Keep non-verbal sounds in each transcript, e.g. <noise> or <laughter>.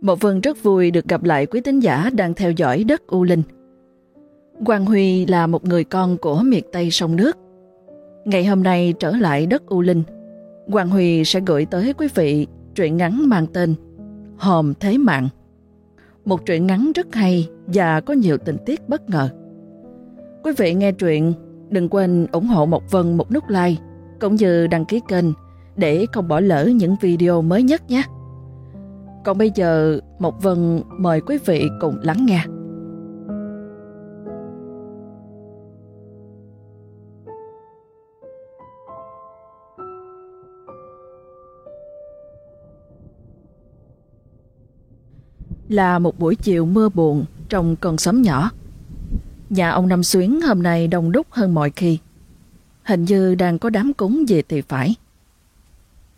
Một Vân rất vui được gặp lại quý tín giả đang theo dõi đất U Linh. Quang Huy là một người con của miệt Tây sông nước. Ngày hôm nay trở lại đất U Linh, Quang Huy sẽ gửi tới quý vị truyện ngắn mang tên Hòm Thế Mạng. Một truyện ngắn rất hay và có nhiều tình tiết bất ngờ. Quý vị nghe truyện, đừng quên ủng hộ Mộc Vân một nút like, cũng như đăng ký kênh để không bỏ lỡ những video mới nhất nhé. Còn bây giờ, Mộc Vân mời quý vị cùng lắng nghe. Là một buổi chiều mưa buồn trong con xóm nhỏ. Nhà ông Năm Xuyến hôm nay đông đúc hơn mọi khi. Hình như đang có đám cúng gì thì phải.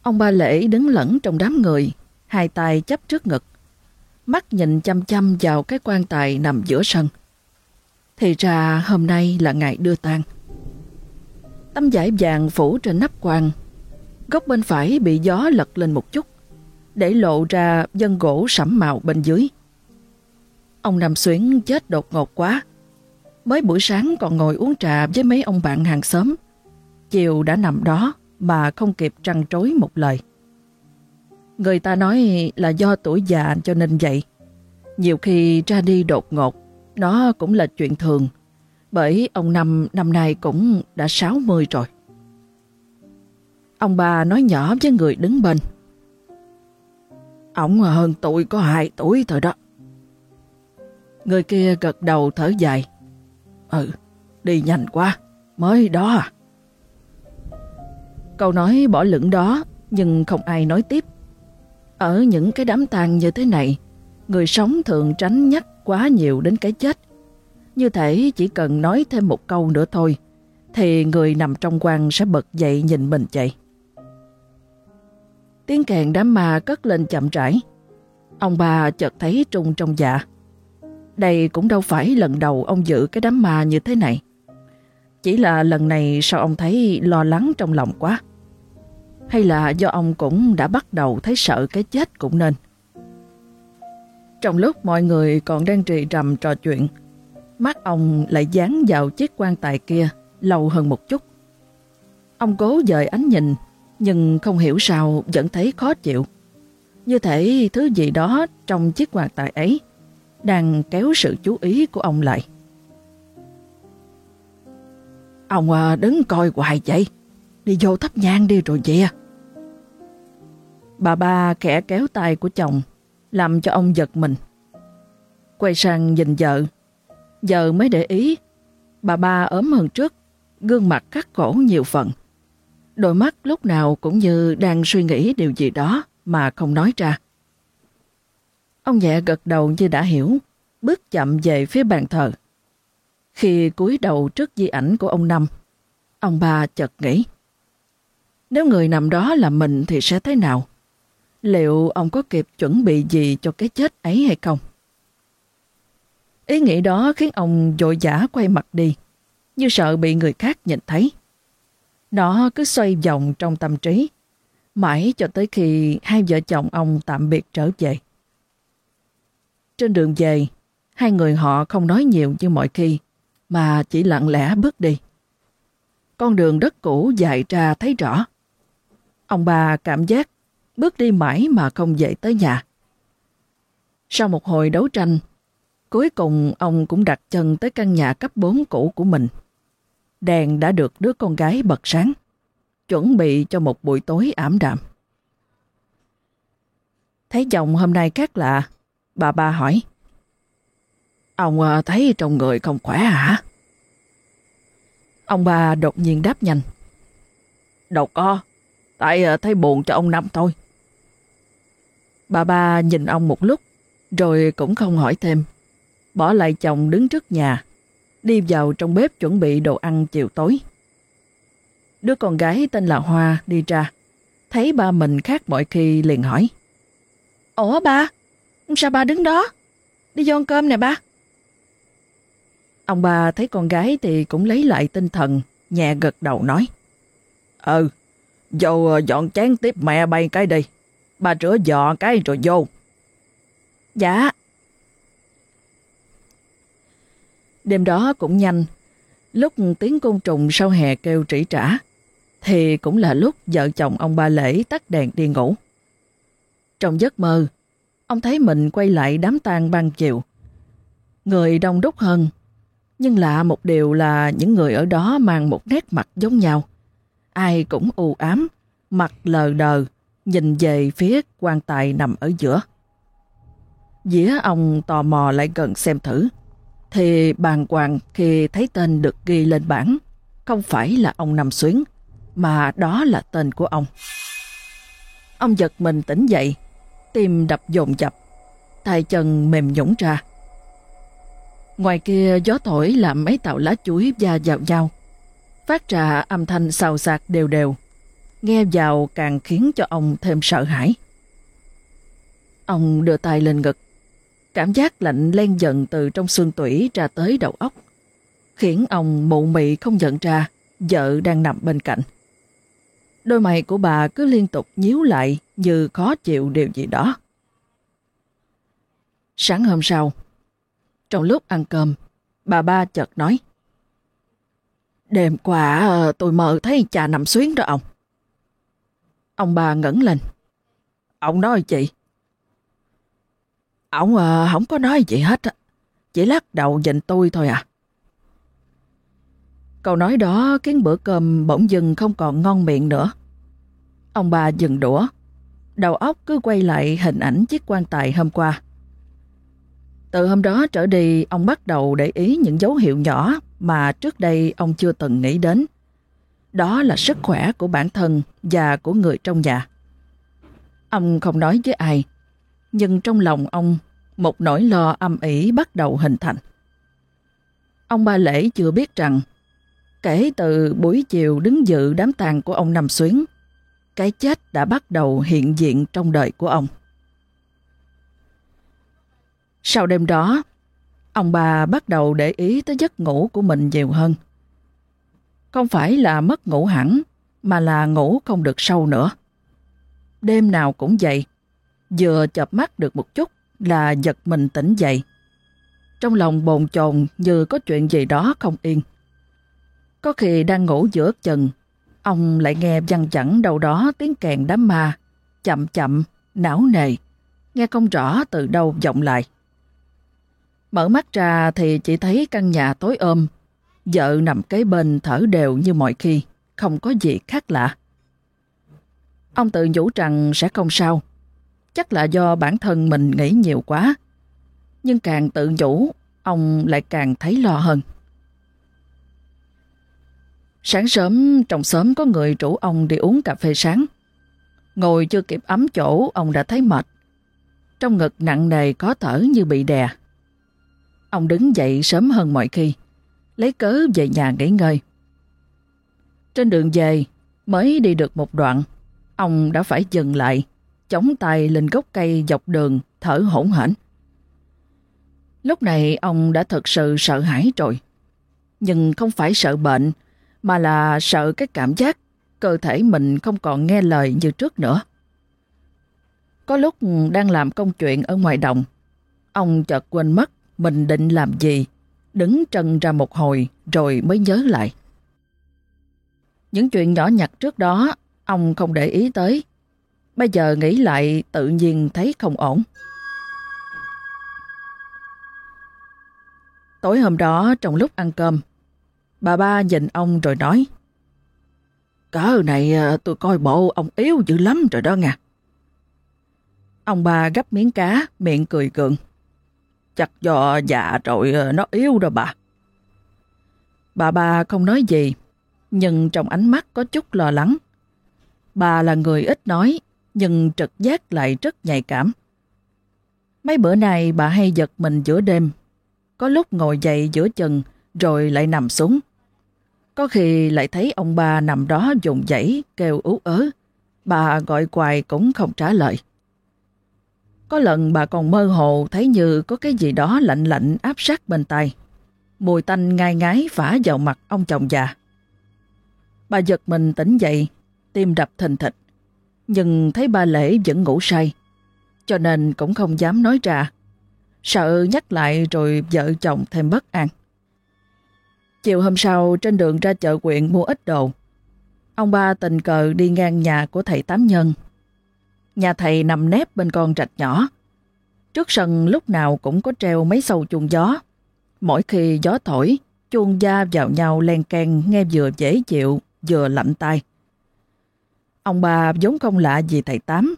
Ông ba lễ đứng lẫn trong đám người, hai tay chấp trước ngực. Mắt nhìn chăm chăm vào cái quan tài nằm giữa sân. Thì ra hôm nay là ngày đưa tang. Tấm vải vàng phủ trên nắp quan. Góc bên phải bị gió lật lên một chút, để lộ ra dân gỗ sẫm màu bên dưới. Ông nằm xuyến chết đột ngột quá. Mới buổi sáng còn ngồi uống trà với mấy ông bạn hàng xóm. Chiều đã nằm đó mà không kịp trăn trối một lời. Người ta nói là do tuổi già cho nên vậy. Nhiều khi ra đi đột ngột, nó cũng là chuyện thường. Bởi ông Năm năm nay cũng đã 60 rồi. Ông bà nói nhỏ với người đứng bên. Ông hơn tuổi có 2 tuổi thôi đó. Người kia gật đầu thở dài. Ừ, đi nhanh quá, mới đó à. Câu nói bỏ lửng đó, nhưng không ai nói tiếp. Ở những cái đám tang như thế này, người sống thường tránh nhắc quá nhiều đến cái chết. Như thể chỉ cần nói thêm một câu nữa thôi, thì người nằm trong quan sẽ bật dậy nhìn mình chạy. Tiếng kèn đám ma cất lên chậm rãi. Ông bà chợt thấy trung trong dạ. Đây cũng đâu phải lần đầu ông giữ cái đám ma như thế này. Chỉ là lần này sao ông thấy lo lắng trong lòng quá. Hay là do ông cũng đã bắt đầu thấy sợ cái chết cũng nên. Trong lúc mọi người còn đang trì trầm trò chuyện, mắt ông lại dán vào chiếc quan tài kia lâu hơn một chút. Ông cố dời ánh nhìn, nhưng không hiểu sao vẫn thấy khó chịu. Như thể thứ gì đó trong chiếc quan tài ấy đang kéo sự chú ý của ông lại. Ông à, đứng coi hoài vậy, đi vô thắp nhang đi rồi về. Bà ba khẽ kéo tay của chồng, làm cho ông giật mình. Quay sang nhìn vợ, vợ mới để ý, bà ba ốm hơn trước, gương mặt cắt cổ nhiều phần. Đôi mắt lúc nào cũng như đang suy nghĩ điều gì đó mà không nói ra. Ông nhẹ gật đầu như đã hiểu, bước chậm về phía bàn thờ. Khi cúi đầu trước di ảnh của ông Năm, ông ba chợt nghĩ. Nếu người nằm đó là mình thì sẽ thế nào? Liệu ông có kịp chuẩn bị gì cho cái chết ấy hay không? Ý nghĩ đó khiến ông dội dã quay mặt đi, như sợ bị người khác nhìn thấy. Nó cứ xoay vòng trong tâm trí, mãi cho tới khi hai vợ chồng ông tạm biệt trở về. Trên đường về, hai người họ không nói nhiều như mọi khi, mà chỉ lặng lẽ bước đi. Con đường đất cũ dài ra thấy rõ. Ông bà cảm giác bước đi mãi mà không về tới nhà. Sau một hồi đấu tranh, cuối cùng ông cũng đặt chân tới căn nhà cấp 4 cũ của mình. Đèn đã được đứa con gái bật sáng, chuẩn bị cho một buổi tối ảm đạm. Thấy chồng hôm nay khác lạ, bà ba hỏi. Ông à, thấy trong người không khỏe à hả? Ông ba đột nhiên đáp nhanh. Đâu có, tại à, thấy buồn cho ông Năm thôi. Bà ba nhìn ông một lúc, rồi cũng không hỏi thêm. Bỏ lại chồng đứng trước nhà, đi vào trong bếp chuẩn bị đồ ăn chiều tối. Đứa con gái tên là Hoa đi ra, thấy ba mình khác mọi khi liền hỏi. Ủa ba, sao ba đứng đó? Đi vô ăn cơm nè ba. Ông bà thấy con gái thì cũng lấy lại tinh thần, nhẹ gật đầu nói. Ừ, vô dọn chén tiếp mẹ bay cái đi. Bà rửa dọ cái rồi vô. Dạ. Đêm đó cũng nhanh, lúc tiếng côn trùng sau hè kêu trĩ trả, thì cũng là lúc vợ chồng ông ba lễ tắt đèn đi ngủ. Trong giấc mơ, ông thấy mình quay lại đám tang ban chiều. Người đông đúc hơn, nhưng lạ một điều là những người ở đó mang một nét mặt giống nhau. Ai cũng u ám, mặt lờ đờ, nhìn về phía quan tài nằm ở giữa. Dĩa ông tò mò lại gần xem thử, thì bàng hoàng khi thấy tên được ghi lên bảng, không phải là ông nằm xuyến, mà đó là tên của ông. Ông giật mình tỉnh dậy, tim đập dồn dập, tay chân mềm nhũng ra. Ngoài kia gió thổi làm mấy tàu lá chuối va vào nhau, phát ra âm thanh xào xạc đều đều, nghe vào càng khiến cho ông thêm sợ hãi. Ông đưa tay lên ngực, cảm giác lạnh len dần từ trong xương tủy ra tới đầu óc, khiến ông mụ mị không nhận ra vợ đang nằm bên cạnh. Đôi mày của bà cứ liên tục nhíu lại như khó chịu điều gì đó. Sáng hôm sau, trong lúc ăn cơm, bà ba chợt nói Đêm qua ờ, tôi mơ thấy cha nằm xuyến đó ông. Ông bà ngẩng lên. Ông nói chị. Ông à, không có nói gì hết. Chỉ lắc đầu nhìn tôi thôi à. Câu nói đó khiến bữa cơm bỗng dừng không còn ngon miệng nữa. Ông bà dừng đũa. Đầu óc cứ quay lại hình ảnh chiếc quan tài hôm qua. Từ hôm đó trở đi, ông bắt đầu để ý những dấu hiệu nhỏ mà trước đây ông chưa từng nghĩ đến. Đó là sức khỏe của bản thân và của người trong nhà. Ông không nói với ai, nhưng trong lòng ông, một nỗi lo âm ỉ bắt đầu hình thành. Ông Ba Lễ chưa biết rằng, kể từ buổi chiều đứng dự đám tang của ông Năm Xuyến, cái chết đã bắt đầu hiện diện trong đời của ông. Sau đêm đó, ông bà bắt đầu để ý tới giấc ngủ của mình nhiều hơn. Không phải là mất ngủ hẳn, mà là ngủ không được sâu nữa. Đêm nào cũng vậy, vừa chập mắt được một chút là giật mình tỉnh dậy. Trong lòng bồn chồn như có chuyện gì đó không yên. Có khi đang ngủ giữa chừng, ông lại nghe văng chẳng đâu đó tiếng kèn đám ma, chậm chậm, não nề, nghe không rõ từ đâu vọng lại. Mở mắt ra thì chỉ thấy căn nhà tối ôm, vợ nằm kế bên thở đều như mọi khi, không có gì khác lạ. Ông tự nhủ rằng sẽ không sao, chắc là do bản thân mình nghĩ nhiều quá. Nhưng càng tự nhủ, ông lại càng thấy lo hơn. Sáng sớm, trong xóm có người rủ ông đi uống cà phê sáng. Ngồi chưa kịp ấm chỗ, ông đã thấy mệt. Trong ngực nặng nề có thở như bị đè. Ông đứng dậy sớm hơn mọi khi, lấy cớ về nhà nghỉ ngơi. Trên đường về, mới đi được một đoạn, ông đã phải dừng lại, chống tay lên gốc cây dọc đường, thở hổn hển. Lúc này ông đã thật sự sợ hãi rồi. Nhưng không phải sợ bệnh, mà là sợ cái cảm giác cơ thể mình không còn nghe lời như trước nữa. Có lúc đang làm công chuyện ở ngoài đồng, ông chợt quên mất mình định làm gì, đứng trần ra một hồi rồi mới nhớ lại. Những chuyện nhỏ nhặt trước đó, ông không để ý tới. Bây giờ nghĩ lại tự nhiên thấy không ổn. Tối hôm đó trong lúc ăn cơm, bà ba nhìn ông rồi nói Cỡ này à, tôi coi bộ ông yếu dữ lắm rồi đó nha. Ông bà gấp miếng cá, miệng cười gượng. Chắc do già rồi ờ, nó yếu rồi bà. Bà ba không nói gì, nhưng trong ánh mắt có chút lo lắng. Bà là người ít nói, nhưng trực giác lại rất nhạy cảm. Mấy bữa nay bà hay giật mình giữa đêm, có lúc ngồi dậy giữa chừng rồi lại nằm xuống. Có khi lại thấy ông bà nằm đó dùng dãy kêu ú ớ, bà gọi quài cũng không trả lời. Có lần bà còn mơ hồ thấy như có cái gì đó lạnh lạnh áp sát bên tay. Mùi tanh ngai ngái phả vào mặt ông chồng già. Bà giật mình tỉnh dậy, tim đập thình thịch. Nhưng thấy ba lễ vẫn ngủ say. Cho nên cũng không dám nói ra sợ nhắc lại rồi vợ chồng thêm bất an. Chiều hôm sau trên đường ra chợ quyện mua ít đồ, ông ba tình cờ đi ngang nhà của thầy Tám Nhân. Nhà thầy nằm nép bên con rạch nhỏ. Trước sân lúc nào cũng có treo mấy sâu chuông gió. Mỗi khi gió thổi, chuông da vào nhau len can nghe vừa dễ chịu, vừa lạnh tai Ông bà vốn không lạ gì thầy Tám.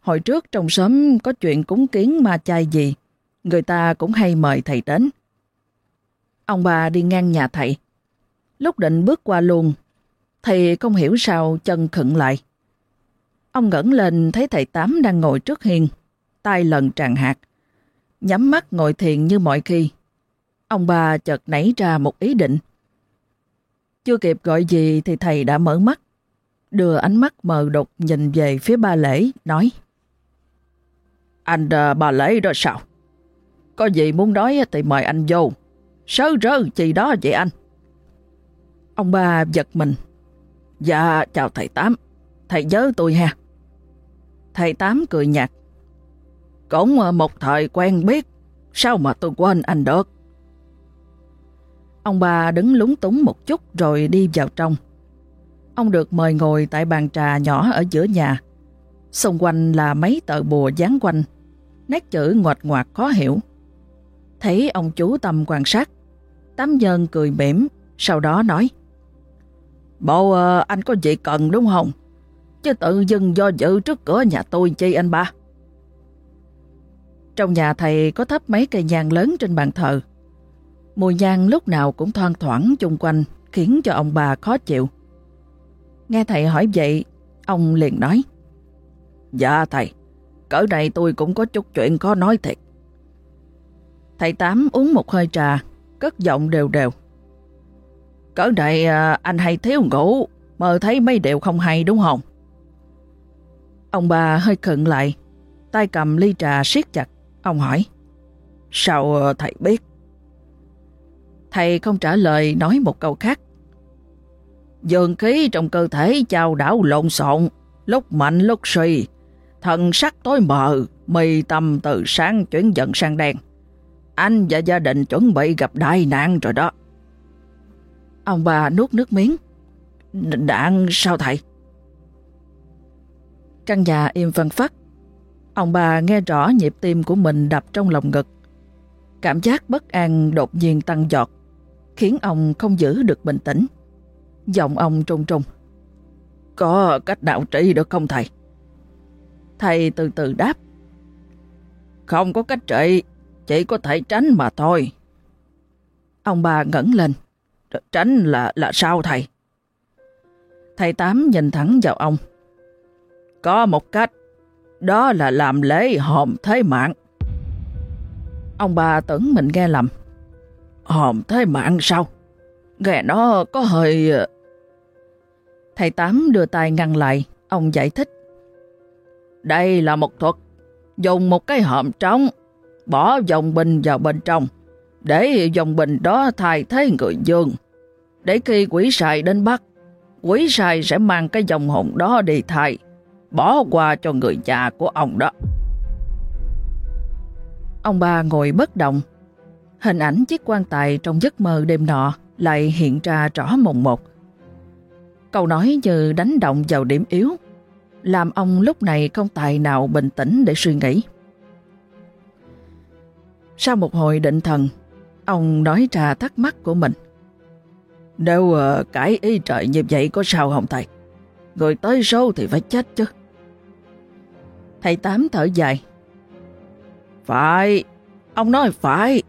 Hồi trước trong xóm có chuyện cúng kiến ma chay gì, người ta cũng hay mời thầy đến. Ông bà đi ngang nhà thầy. Lúc định bước qua luôn, thầy không hiểu sao chân khựng lại. Ông ngẩng lên thấy thầy Tám đang ngồi trước hiên, tay lần tràn hạt, nhắm mắt ngồi thiền như mọi khi. Ông bà chợt nảy ra một ý định. Chưa kịp gọi gì thì thầy đã mở mắt, đưa ánh mắt mờ đục nhìn về phía ba lễ, nói Anh à, bà lễ đó sao? Có gì muốn nói thì mời anh vô. Sớ rơ gì đó vậy anh? Ông ba giật mình. Dạ, chào thầy Tám. Thầy nhớ tôi ha. Thầy Tám cười nhạt. Cũng ờ, một thời quen biết. Sao mà tôi quên anh được? Ông bà đứng lúng túng một chút rồi đi vào trong. Ông được mời ngồi tại bàn trà nhỏ ở giữa nhà. Xung quanh là mấy tờ bùa dán quanh, nét chữ ngoạch ngoạc khó hiểu. Thấy ông chú tâm quan sát, Tám nhân cười mỉm, sau đó nói Bộ ờ, anh có gì cần đúng không? Chứ tự dưng do dự trước cửa nhà tôi chi anh ba. Trong nhà thầy có thắp mấy cây nhang lớn trên bàn thờ. Mùi nhang lúc nào cũng thoang thoảng chung quanh khiến cho ông bà khó chịu. Nghe thầy hỏi vậy, ông liền nói Dạ thầy, cỡ này tôi cũng có chút chuyện có nói thiệt. Thầy Tám uống một hơi trà, cất giọng đều đều. Cỡ này à, anh hay thiếu ngủ, mơ thấy mấy điều không hay đúng không? Ông bà hơi khựng lại, tay cầm ly trà siết chặt. Ông hỏi, sao ờ, thầy biết? Thầy không trả lời nói một câu khác. Dường khí trong cơ thể trao đảo lộn xộn, lúc mạnh lúc suy, thần sắc tối mờ, mì tâm từ sáng chuyển dần sang đen. Anh và gia đình chuẩn bị gặp đại nạn rồi đó. Ông bà nuốt nước miếng. Đạn sao thầy? Căn nhà im phân phát. Ông bà nghe rõ nhịp tim của mình đập trong lòng ngực. Cảm giác bất an đột nhiên tăng giọt, khiến ông không giữ được bình tĩnh. Giọng ông trung trung. Có cách nào trị được không thầy? Thầy từ từ đáp. Không có cách trị, chỉ có thể tránh mà thôi. Ông bà ngẩng lên. Tránh là là sao thầy? Thầy Tám nhìn thẳng vào ông. Có một cách, đó là làm lễ hòm thế mạng. Ông bà tưởng mình nghe lầm. Hòm thế mạng sao? Nghe nó có hơi... Ờ. Thầy Tám đưa tay ngăn lại, ông giải thích. Đây là một thuật, dùng một cái hòm trống, bỏ dòng bình vào bên trong, để dòng bình đó thay thế người dương. Để khi quỷ sài đến bắt quỷ sài sẽ mang cái dòng hồn đó đi thay, bỏ qua cho người cha của ông đó. Ông ba ngồi bất động. Hình ảnh chiếc quan tài trong giấc mơ đêm nọ lại hiện ra rõ mồn một. Câu nói như đánh động vào điểm yếu, làm ông lúc này không tài nào bình tĩnh để suy nghĩ. Sau một hồi định thần, ông nói ra thắc mắc của mình. Nếu ờ, uh, cãi ý trời như vậy có sao không thầy? Người tới số thì phải chết chứ. Thầy Tám thở dài. Phải, ông nói phải,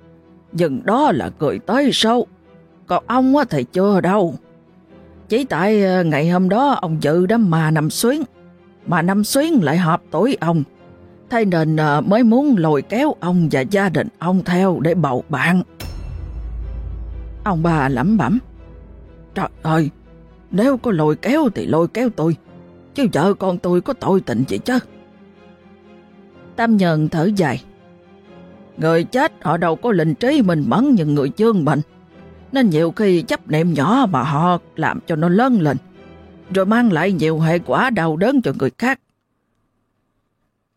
nhưng đó là cười tới sâu Còn ông thì chưa đâu. Chỉ tại ờ, ngày hôm đó ông dự đám mà nằm xuyến, mà nằm xuyến lại hợp tuổi ông. Thế nên ờ, mới muốn lôi kéo ông và gia đình ông theo để bầu bạn. Ông bà lẩm bẩm. Trời ơi, nếu có lôi kéo thì lôi kéo tôi, chứ vợ con tôi có tội tình gì chứ. Tam Nhân thở dài. Người chết họ đâu có linh trí mình mẫn như người chương bệnh. Nên nhiều khi chấp niệm nhỏ mà họ làm cho nó lớn lên, rồi mang lại nhiều hệ quả đau đớn cho người khác.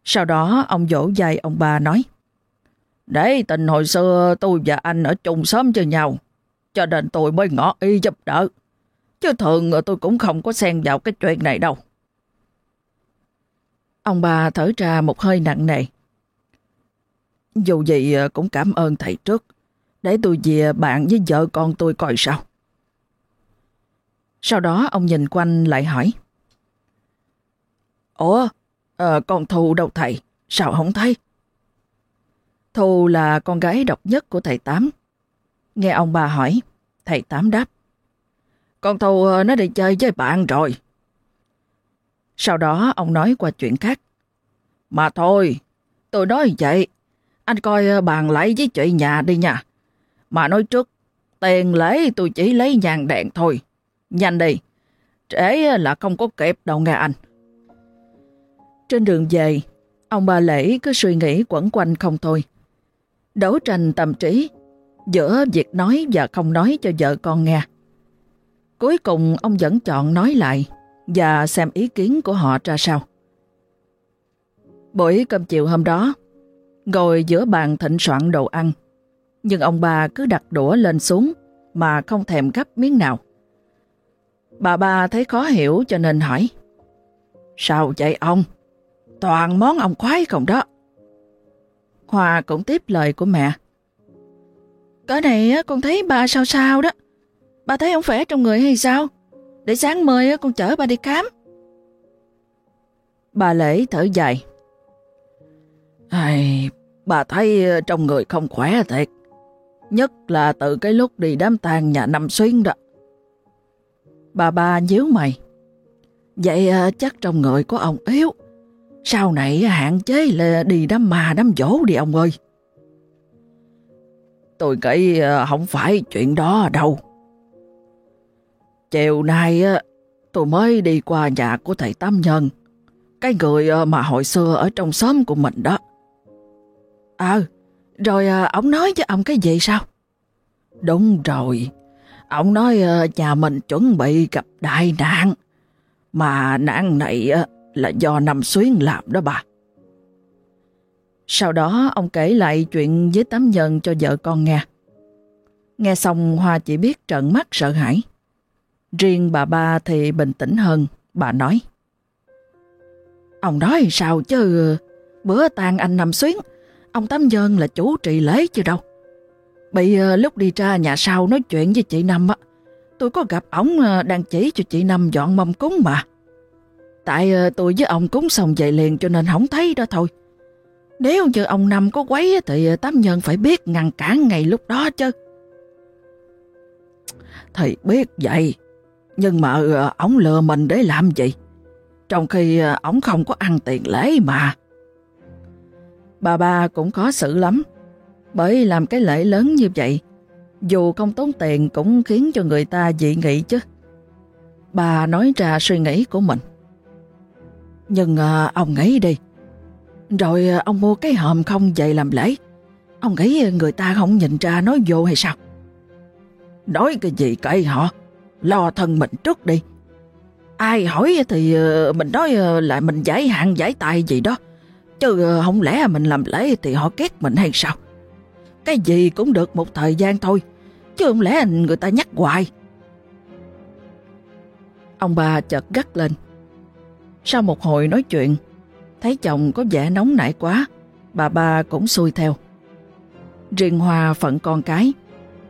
Sau đó ông dỗ dài ông bà nói, Để tình hồi xưa tôi và anh ở chung xóm với nhau, cho nên tôi mới ngỏ y giúp đỡ. Chứ thường tôi cũng không có xen vào cái chuyện này đâu. Ông bà thở ra một hơi nặng nề. Dù gì ờ, cũng cảm ơn thầy trước, để tôi về bạn với vợ con tôi coi sao. Sau đó ông nhìn quanh lại hỏi. Ủa, à, con Thu đâu thầy? Sao không thấy? Thu là con gái độc nhất của thầy Tám. Nghe ông bà hỏi, thầy Tám đáp. Con Thu ờ, nó đi chơi với bạn rồi. Sau đó ông nói qua chuyện khác. Mà thôi, tôi nói vậy. Anh coi ờ, bàn lấy với chị nhà đi nha. Mà nói trước, tiền lễ tôi chỉ lấy nhàn đèn thôi. Nhanh đi, trễ ờ, là không có kịp đâu nghe anh. Trên đường về, ông bà Lễ cứ suy nghĩ quẩn quanh không thôi. Đấu tranh tâm trí giữa việc nói và không nói cho vợ con nghe. Cuối cùng ông vẫn chọn nói lại và xem ý kiến của họ ra sao. Buổi cơm chiều hôm đó, ngồi giữa bàn thịnh soạn đồ ăn, nhưng ông bà cứ đặt đũa lên xuống mà không thèm gấp miếng nào. Bà ba thấy khó hiểu cho nên hỏi. Sao vậy ông? Toàn món ông khoái không đó. Hòa cũng tiếp lời của mẹ. Cái này con thấy ba sao sao đó. Ba thấy ông khỏe trong người hay sao? Để sáng mời con chở ba đi khám. Bà Lễ thở dài. Ai, bà thấy ờ, trong người không khỏe thiệt. Nhất là từ cái lúc đi đám tang nhà năm xuyên đó. Bà ba nhíu mày. Vậy ờ, chắc trong người của ông yếu. Sau này hạn chế là đi đám mà đám dỗ đi ông ơi. Tôi nghĩ ờ, không phải chuyện đó đâu. Chiều nay tôi mới đi qua nhà của thầy Tam Nhân. Cái người ờ, mà hồi xưa ở trong xóm của mình đó. À, ờ, rồi ông nói với ông cái gì sao? Đúng rồi, Ông nói ờ, nhà mình chuẩn bị gặp đại nạn. Mà nạn này ờ, là do Năm Xuyến làm đó bà. Sau đó ông kể lại chuyện với tám nhân cho vợ con nghe. Nghe xong Hoa chỉ biết trợn mắt sợ hãi. Riêng bà ba thì bình tĩnh hơn, bà nói. Ông nói sao chứ, bữa tàn anh Năm Xuyến, ông Tám Nhân là chủ trì lễ chứ đâu. Bị ờ, lúc đi ra nhà sau nói chuyện với chị Năm á, tôi có gặp ổng ờ, đang chỉ cho chị Năm dọn mâm cúng mà. Tại ờ, tôi với ông cúng xong vậy liền cho nên không thấy đó thôi. Nếu như ông Năm có quấy thì Tám Nhân phải biết ngăn cản ngày lúc đó chứ. Thầy biết vậy, nhưng mà ờ, ổng lừa mình để làm gì? Trong khi ờ, ổng không có ăn tiền lễ mà. Bà ba cũng khó xử lắm. Bởi làm cái lễ lớn như vậy, dù không tốn tiền cũng khiến cho người ta dị nghị chứ. Bà nói ra suy nghĩ của mình. Nhưng à, ông nghĩ đi, rồi ông mua cái hòm không vậy làm lễ. Ông nghĩ người ta không nhìn ra nói vô hay sao? Nói cái gì cậy họ, lo thân mình trước đi. Ai hỏi thì ờ, mình nói ờ, là lại mình giải hạn giải tài gì đó. Chứ ờ, không lẽ mình làm lễ thì họ ghét mình hay sao? Cái gì cũng được một thời gian thôi, chứ không lẽ người ta nhắc hoài. Ông bà chợt gắt lên. Sau một hồi nói chuyện, thấy chồng có vẻ nóng nảy quá, bà ba cũng xui theo. Riêng hòa phận con cái,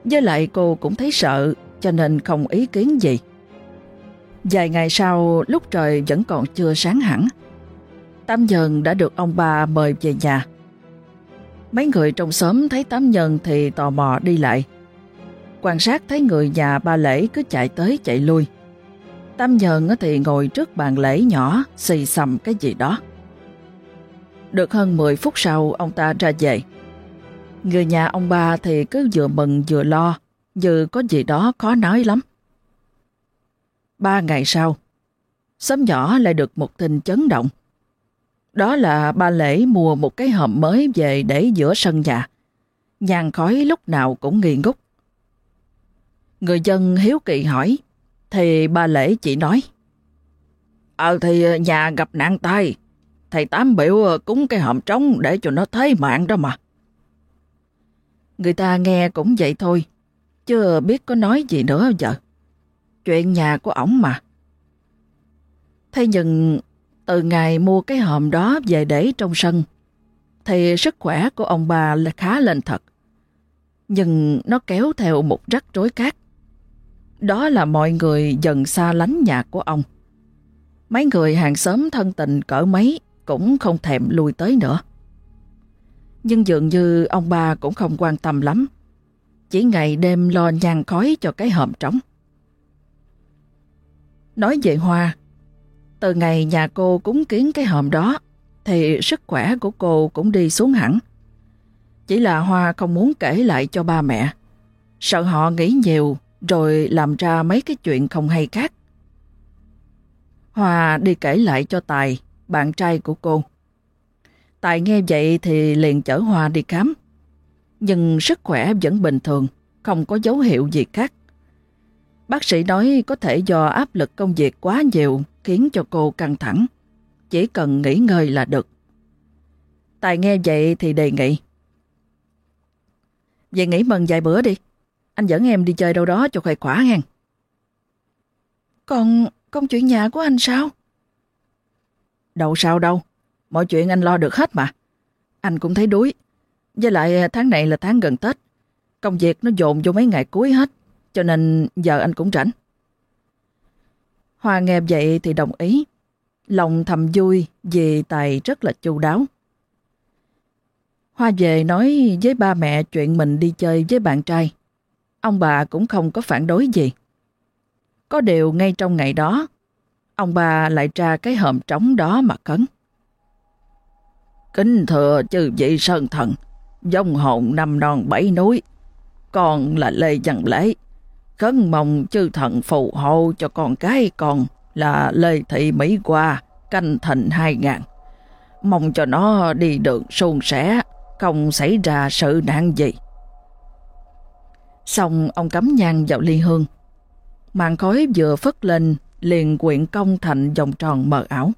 với lại cô cũng thấy sợ cho nên không ý kiến gì. Vài ngày sau, lúc trời vẫn còn chưa sáng hẳn, Tam nhân đã được ông bà mời về nhà. Mấy người trong xóm thấy tám nhân thì tò mò đi lại. Quan sát thấy người nhà ba lễ cứ chạy tới chạy lui. Tam nhân thì ngồi trước bàn lễ nhỏ xì xầm cái gì đó. Được hơn 10 phút sau ông ta ra về. Người nhà ông ba thì cứ vừa mừng vừa lo, như có gì đó khó nói lắm. Ba ngày sau, xóm nhỏ lại được một tin chấn động. Đó là ba lễ mua một cái hòm mới về để giữa sân nhà. Nhàn khói lúc nào cũng nghi ngút. Người dân hiếu kỳ hỏi, thì ba lễ chỉ nói. Ờ thì nhà gặp nạn tai, thầy Tám biểu cúng cái hòm trống để cho nó thấy mạng đó mà. Người ta nghe cũng vậy thôi, chưa biết có nói gì nữa không vợ. Chuyện nhà của ổng mà. Thế nhưng từ ngày mua cái hòm đó về để trong sân, thì sức khỏe của ông bà là khá lên thật. Nhưng nó kéo theo một rắc rối khác. Đó là mọi người dần xa lánh nhà của ông. Mấy người hàng xóm thân tình cỡ mấy cũng không thèm lui tới nữa. Nhưng dường như ông bà cũng không quan tâm lắm. Chỉ ngày đêm lo nhang khói cho cái hòm trống. Nói về Hoa, từ ngày nhà cô cúng kiến cái hòm đó, thì sức khỏe của cô cũng đi xuống hẳn. Chỉ là Hoa không muốn kể lại cho ba mẹ, sợ họ nghĩ nhiều rồi làm ra mấy cái chuyện không hay khác. Hoa đi kể lại cho Tài, bạn trai của cô. Tài nghe vậy thì liền chở Hoa đi khám. Nhưng sức khỏe vẫn bình thường, không có dấu hiệu gì khác. Bác sĩ nói có thể do áp lực công việc quá nhiều khiến cho cô căng thẳng. Chỉ cần nghỉ ngơi là được. Tài nghe vậy thì đề nghị. Về nghỉ mừng vài bữa đi. Anh dẫn em đi chơi đâu đó cho khỏe khỏa nghe. Còn công chuyện nhà của anh sao? Đâu sao đâu. Mọi chuyện anh lo được hết mà. Anh cũng thấy đuối. Với lại à, tháng này là tháng gần Tết. Công việc nó dồn vô mấy ngày cuối hết. Cho nên giờ anh cũng rảnh. Hoa nghe vậy thì đồng ý. Lòng thầm vui vì Tài rất là chu đáo. Hoa về nói với ba mẹ chuyện mình đi chơi với bạn trai. Ông bà cũng không có phản đối gì. Có điều ngay trong ngày đó, ông bà lại tra cái hòm trống đó mà cấn. Kính thừa chư vị sơn thần, dông hồn năm non bảy núi, còn là Lê Văn Lễ. Khấn mong chư thần phù hộ cho con cái con là Lê Thị Mỹ Qua, canh thịnh hai ngàn. Mong cho nó đi đường suôn sẻ, không xảy ra sự nạn gì. Xong ông cắm nhang vào ly hương. Màn khói vừa phất lên, liền quyện công thành vòng tròn mờ ảo.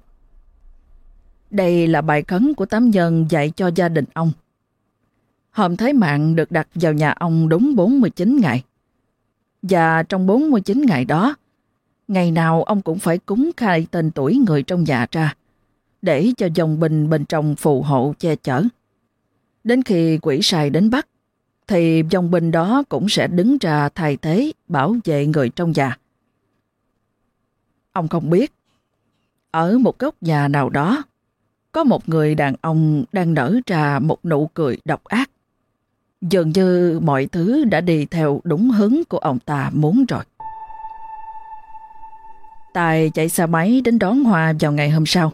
Đây là bài khấn của tám nhân dạy cho gia đình ông. Hôm Thái Mạng được đặt vào nhà ông đúng 49 ngày. Và trong 49 ngày đó, ngày nào ông cũng phải cúng khai tên tuổi người trong nhà ra, để cho dòng bình bên trong phù hộ che chở. Đến khi quỷ sai đến bắt, thì dòng bình đó cũng sẽ đứng ra thay thế bảo vệ người trong nhà. Ông không biết, ở một góc nhà nào đó, có một người đàn ông đang nở ra một nụ cười độc ác. Dường như mọi thứ đã đi theo đúng hướng của ông ta muốn rồi. Tài chạy xe máy đến đón Hoa vào ngày hôm sau.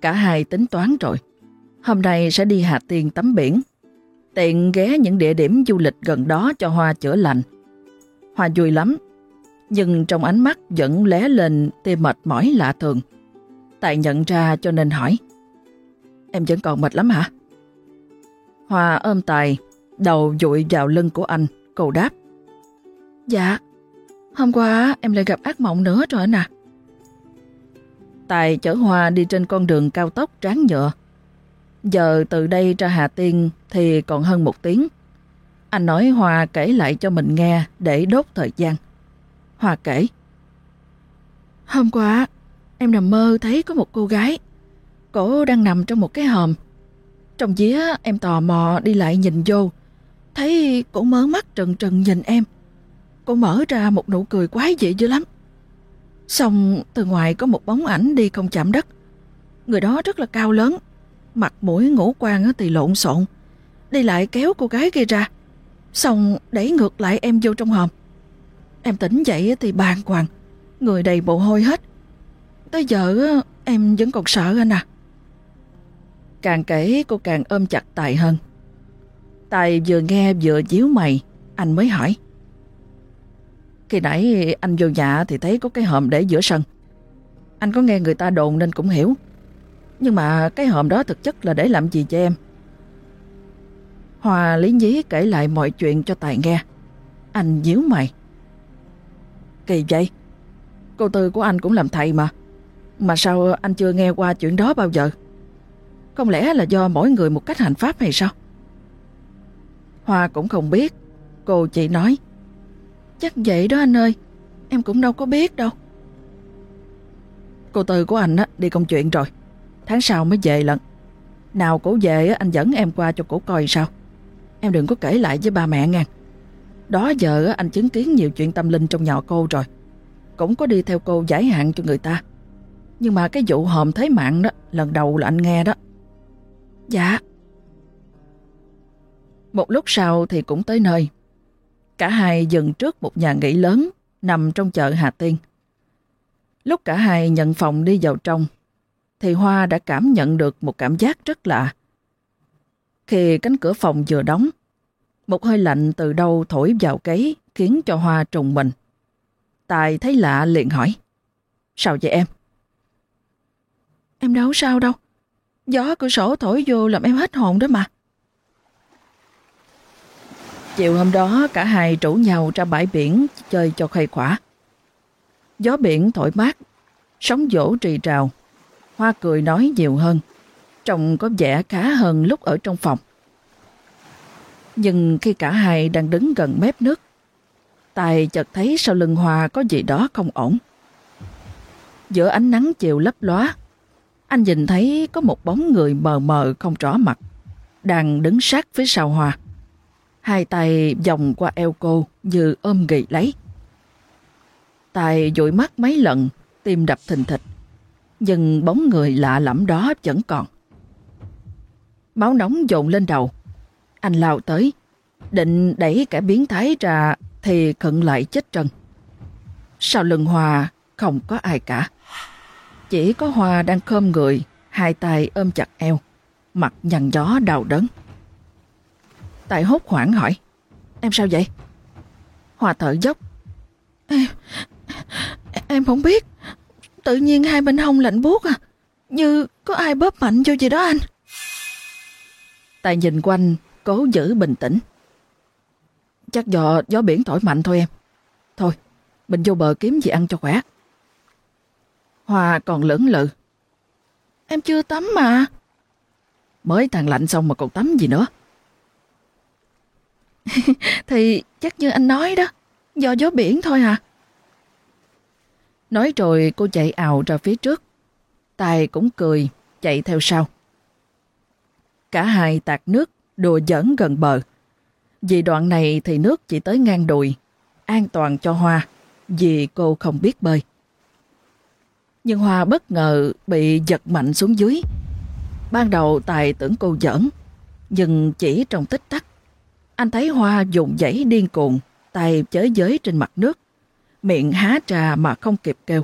Cả hai tính toán rồi. Hôm nay sẽ đi Hà Tiên tắm biển. Tiện ghé những địa điểm du lịch gần đó cho Hoa chữa lành. Hoa vui lắm, nhưng trong ánh mắt vẫn lé lên tia mệt mỏi lạ thường. Tài nhận ra cho nên hỏi. Em vẫn còn mệt lắm hả? Hoa ôm Tài, đầu dụi vào lưng của anh, cô đáp. Dạ, hôm qua em lại gặp ác mộng nữa rồi nè. Tài chở Hoa đi trên con đường cao tốc tráng nhựa. Giờ từ đây ra Hà Tiên thì còn hơn một tiếng. Anh nói Hoa kể lại cho mình nghe để đốt thời gian. Hoa kể. Hôm qua, em nằm mơ thấy có một cô gái. Cổ đang nằm trong một cái hòm. Trong vía em tò mò đi lại nhìn vô. Thấy cô mở mắt trần trần nhìn em. Cô mở ra một nụ cười quái dị dữ lắm. Xong từ ngoài có một bóng ảnh đi không chạm đất. Người đó rất là cao lớn, mặt mũi ngũ quan thì lộn xộn. Đi lại kéo cô gái kia ra, xong đẩy ngược lại em vô trong hòm. Em tỉnh dậy thì bàng hoàng, người đầy bộ hôi hết. Tới giờ em vẫn còn sợ anh à. Càng kể cô càng ôm chặt Tài hơn. Tài vừa nghe vừa díu mày, anh mới hỏi. Khi nãy anh vô nhà thì thấy có cái hòm để giữa sân. Anh có nghe người ta đồn nên cũng hiểu. Nhưng mà cái hòm đó thực chất là để làm gì cho em? Hòa lý nhí kể lại mọi chuyện cho Tài nghe. Anh díu mày. Kỳ vậy? Cô Tư của anh cũng làm thầy mà. Mà sao anh chưa nghe qua chuyện đó bao giờ? Không lẽ là do mỗi người một cách hành pháp hay sao? Hoa cũng không biết. Cô chỉ nói. Chắc vậy đó anh ơi. Em cũng đâu có biết đâu. Cô Tư của anh á, đi công chuyện rồi. Tháng sau mới về lần. Nào cổ về á anh dẫn em qua cho cổ coi sao. Em đừng có kể lại với ba mẹ nghe. Đó giờ anh chứng kiến nhiều chuyện tâm linh trong nhỏ cô rồi. Cũng có đi theo cô giải hạn cho người ta. Nhưng mà cái vụ hòm thế mạng đó, lần đầu là anh nghe đó. Dạ. Một lúc sau thì cũng tới nơi. Cả hai dừng trước một nhà nghỉ lớn nằm trong chợ Hà Tiên. Lúc cả hai nhận phòng đi vào trong, thì Hoa đã cảm nhận được một cảm giác rất lạ. Khi cánh cửa phòng vừa đóng, một hơi lạnh từ đâu thổi vào cấy khiến cho Hoa trùng mình. Tài thấy lạ liền hỏi. Sao vậy em? Em đâu sao đâu. Gió cửa sổ thổi vô làm em hết hồn đó mà. Chiều hôm đó cả hai rủ nhau ra bãi biển chơi cho khuây khỏa. Gió biển thổi mát, sóng vỗ trì trào. Hoa cười nói nhiều hơn, trông có vẻ khá hơn lúc ở trong phòng. Nhưng khi cả hai đang đứng gần mép nước, Tài chợt thấy sau lưng Hoa có gì đó không ổn. Giữa ánh nắng chiều lấp lóa, anh nhìn thấy có một bóng người mờ mờ không rõ mặt, đang đứng sát phía sau Hoa. Hai tay vòng qua eo cô như ôm gậy lấy. Tài dụi mắt mấy lần, tim đập thình thịch. Nhưng bóng người lạ lẫm đó vẫn còn. Máu nóng dồn lên đầu. Anh lao tới, định đẩy cả biến thái ra thì khẩn lại chết trần. Sau lưng Hòa không có ai cả. Chỉ có Hòa đang khom người, hai tay ôm chặt eo, mặt nhằn gió đau đớn. Tại hốt hoảng hỏi, em sao vậy? Hòa thở dốc. Em, em không biết, tự nhiên hai bên hông lạnh buốt à, như có ai bóp mạnh vô gì đó anh. Tài nhìn quanh, cố giữ bình tĩnh. Chắc do gió biển thổi mạnh thôi em. Thôi, mình vô bờ kiếm gì ăn cho khỏe. Hòa còn lưỡng lự. Em chưa tắm mà. Mới thằng lạnh xong mà còn tắm gì nữa. <laughs> Thì chắc như anh nói đó, do gió biển thôi à. Nói rồi cô chạy ào ra phía trước. Tài cũng cười, chạy theo sau. Cả hai tạt nước, đùa giỡn gần bờ. Vì đoạn này thì nước chỉ tới ngang đùi, an toàn cho Hoa, vì cô không biết bơi. Nhưng Hoa bất ngờ bị giật mạnh xuống dưới. Ban đầu Tài tưởng cô giỡn, nhưng chỉ trong tích tắc. Anh thấy Hoa dùng dãy điên cuồng, tay chới giới trên mặt nước, miệng há trà mà không kịp kêu.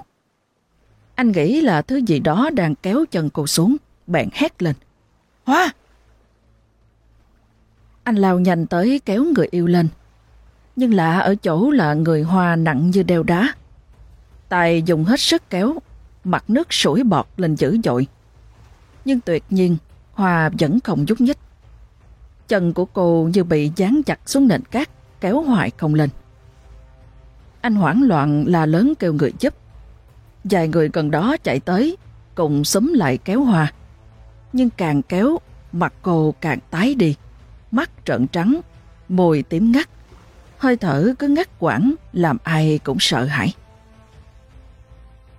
Anh nghĩ là thứ gì đó đang kéo chân cô xuống, bèn hét lên. Hoa! Anh lao nhanh tới kéo người yêu lên. Nhưng lạ ở chỗ là người Hoa nặng như đeo đá. Tài dùng hết sức kéo, mặt nước sủi bọt lên dữ dội. Nhưng tuyệt nhiên, Hoa vẫn không nhúc nhích. Chân của cô như bị dán chặt xuống nền cát, kéo hoài không lên. Anh hoảng loạn là lớn kêu người giúp. Vài người gần đó chạy tới, cùng xúm lại kéo Hoa. Nhưng càng kéo, mặt cô càng tái đi mắt trợn trắng, môi tím ngắt. Hơi thở cứ ngắt quãng làm ai cũng sợ hãi.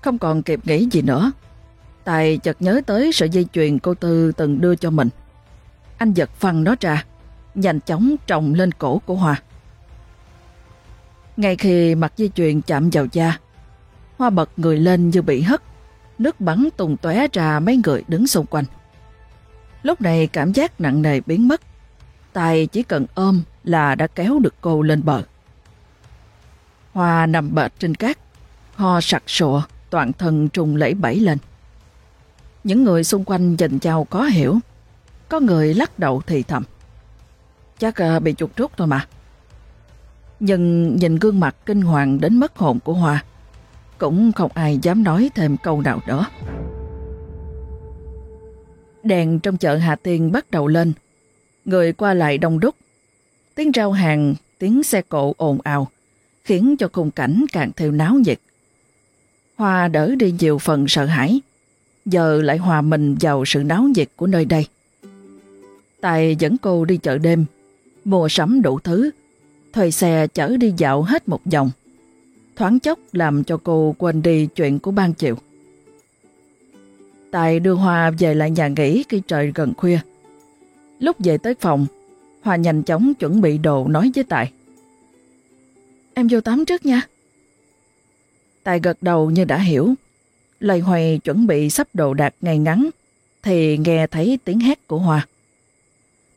Không còn kịp nghĩ gì nữa. Tài chợt nhớ tới sợi dây chuyền cô Tư từng đưa cho mình. Anh giật phăng nó ra, nhanh chóng trồng lên cổ của Hoa. Ngay khi mặt dây chuyền chạm vào da, Hoa bật người lên như bị hất, nước bắn tung tóe ra mấy người đứng xung quanh. Lúc này cảm giác nặng nề biến mất, tay chỉ cần ôm là đã kéo được cô lên bờ. Hoa nằm bệt trên cát, ho sặc sụa, toàn thân trùng lẫy bẫy lên. Những người xung quanh dành chào có hiểu, có người lắc đầu thì thầm. Chắc à, bị chuột rút thôi mà. Nhưng nhìn gương mặt kinh hoàng đến mất hồn của Hoa, cũng không ai dám nói thêm câu nào nữa. Đèn trong chợ Hà Tiên bắt đầu lên, người qua lại đông đúc. Tiếng rao hàng, tiếng xe cộ ồn ào, khiến cho khung cảnh càng theo náo nhiệt. Hoa đỡ đi nhiều phần sợ hãi, giờ lại hòa mình vào sự náo nhiệt của nơi đây. Tài dẫn cô đi chợ đêm, mua sắm đủ thứ, thuê xe chở đi dạo hết một vòng. Thoáng chốc làm cho cô quên đi chuyện của ban chiều. Tài đưa Hoa về lại nhà nghỉ khi trời gần khuya. Lúc về tới phòng, Hoa nhanh chóng chuẩn bị đồ nói với Tài. Em vô tắm trước nha. Tài gật đầu như đã hiểu. Lời hoài chuẩn bị sắp đồ đạc ngày ngắn, thì nghe thấy tiếng hét của Hoa.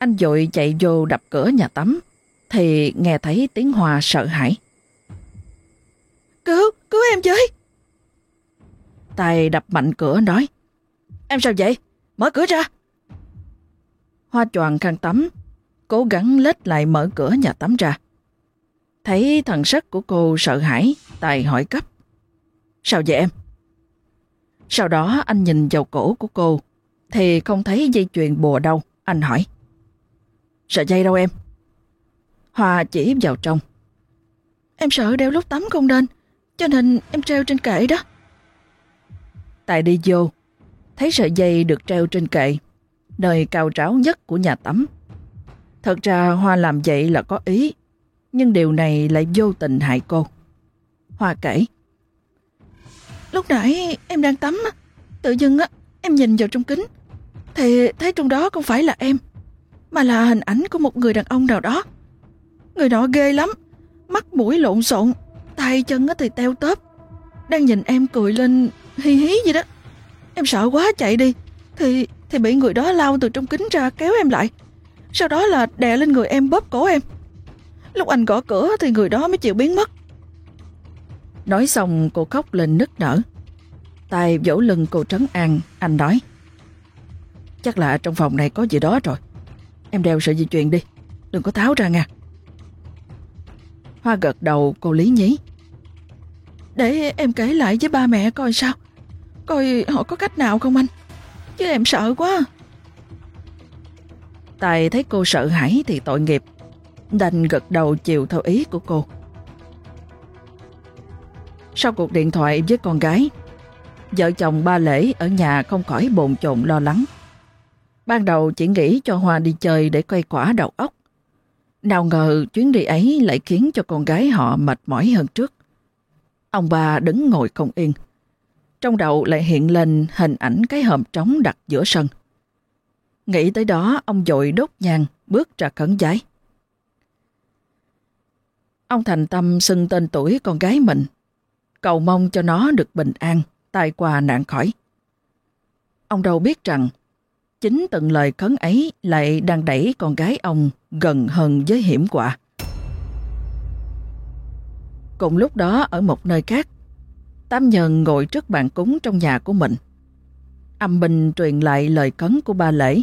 Anh dội chạy vô đập cửa nhà tắm, thì nghe thấy tiếng Hoa sợ hãi. Cứu, cứu em với! Tài đập mạnh cửa nói. Em sao vậy? Mở cửa ra! Hoa choàng khăn tắm, cố gắng lết lại mở cửa nhà tắm ra. Thấy thần sắc của cô sợ hãi, Tài hỏi cấp. Sao vậy em? Sau đó anh nhìn vào cổ của cô, thì không thấy dây chuyền bùa đâu. Anh hỏi. Sợi dây đâu em? Hòa chỉ vào trong. Em sợ đeo lúc tắm không nên, cho nên em treo trên kệ đó. Tài đi vô, thấy sợi dây được treo trên kệ, nơi cao tráo nhất của nhà tắm. Thật ra Hoa làm vậy là có ý, nhưng điều này lại vô tình hại cô. Hoa kể. Lúc nãy em đang tắm, tự dưng á em nhìn vào trong kính, thì thấy trong đó không phải là em, mà là hình ảnh của một người đàn ông nào đó. Người đó ghê lắm, mắt mũi lộn xộn, tay chân thì teo tớp, đang nhìn em cười lên hi hí gì đó. Em sợ quá chạy đi, thì thì bị người đó lao từ trong kính ra kéo em lại. Sau đó là đè lên người em bóp cổ em. Lúc anh gõ cửa thì người đó mới chịu biến mất. Nói xong cô khóc lên nức nở. Tài vỗ lưng cô trấn an, anh nói. Chắc là trong phòng này có gì đó rồi. Em đeo sợi dây chuyền đi, đừng có tháo ra nha. Hoa gật đầu cô lý nhí. Để em kể lại với ba mẹ coi sao. Coi họ có cách nào không anh? Chứ em sợ quá. Tài thấy cô sợ hãi thì tội nghiệp. Đành gật đầu chiều theo ý của cô. Sau cuộc điện thoại với con gái, vợ chồng ba lễ ở nhà không khỏi bồn chồn lo lắng. Ban đầu chỉ nghĩ cho Hoa đi chơi để quay quả đầu óc. Nào ngờ chuyến đi ấy lại khiến cho con gái họ mệt mỏi hơn trước. Ông bà đứng ngồi không yên. Trong đầu lại hiện lên hình ảnh cái hòm trống đặt giữa sân. Nghĩ tới đó, ông dội đốt nhang, bước ra khấn giái. Ông thành tâm xưng tên tuổi con gái mình, cầu mong cho nó được bình an, tai qua nạn khỏi. Ông đâu biết rằng, chính từng lời khấn ấy lại đang đẩy con gái ông gần hơn với hiểm quả. Cùng lúc đó ở một nơi khác, Tam Nhân ngồi trước bàn cúng trong nhà của mình. Âm bình truyền lại lời cấn của ba lễ,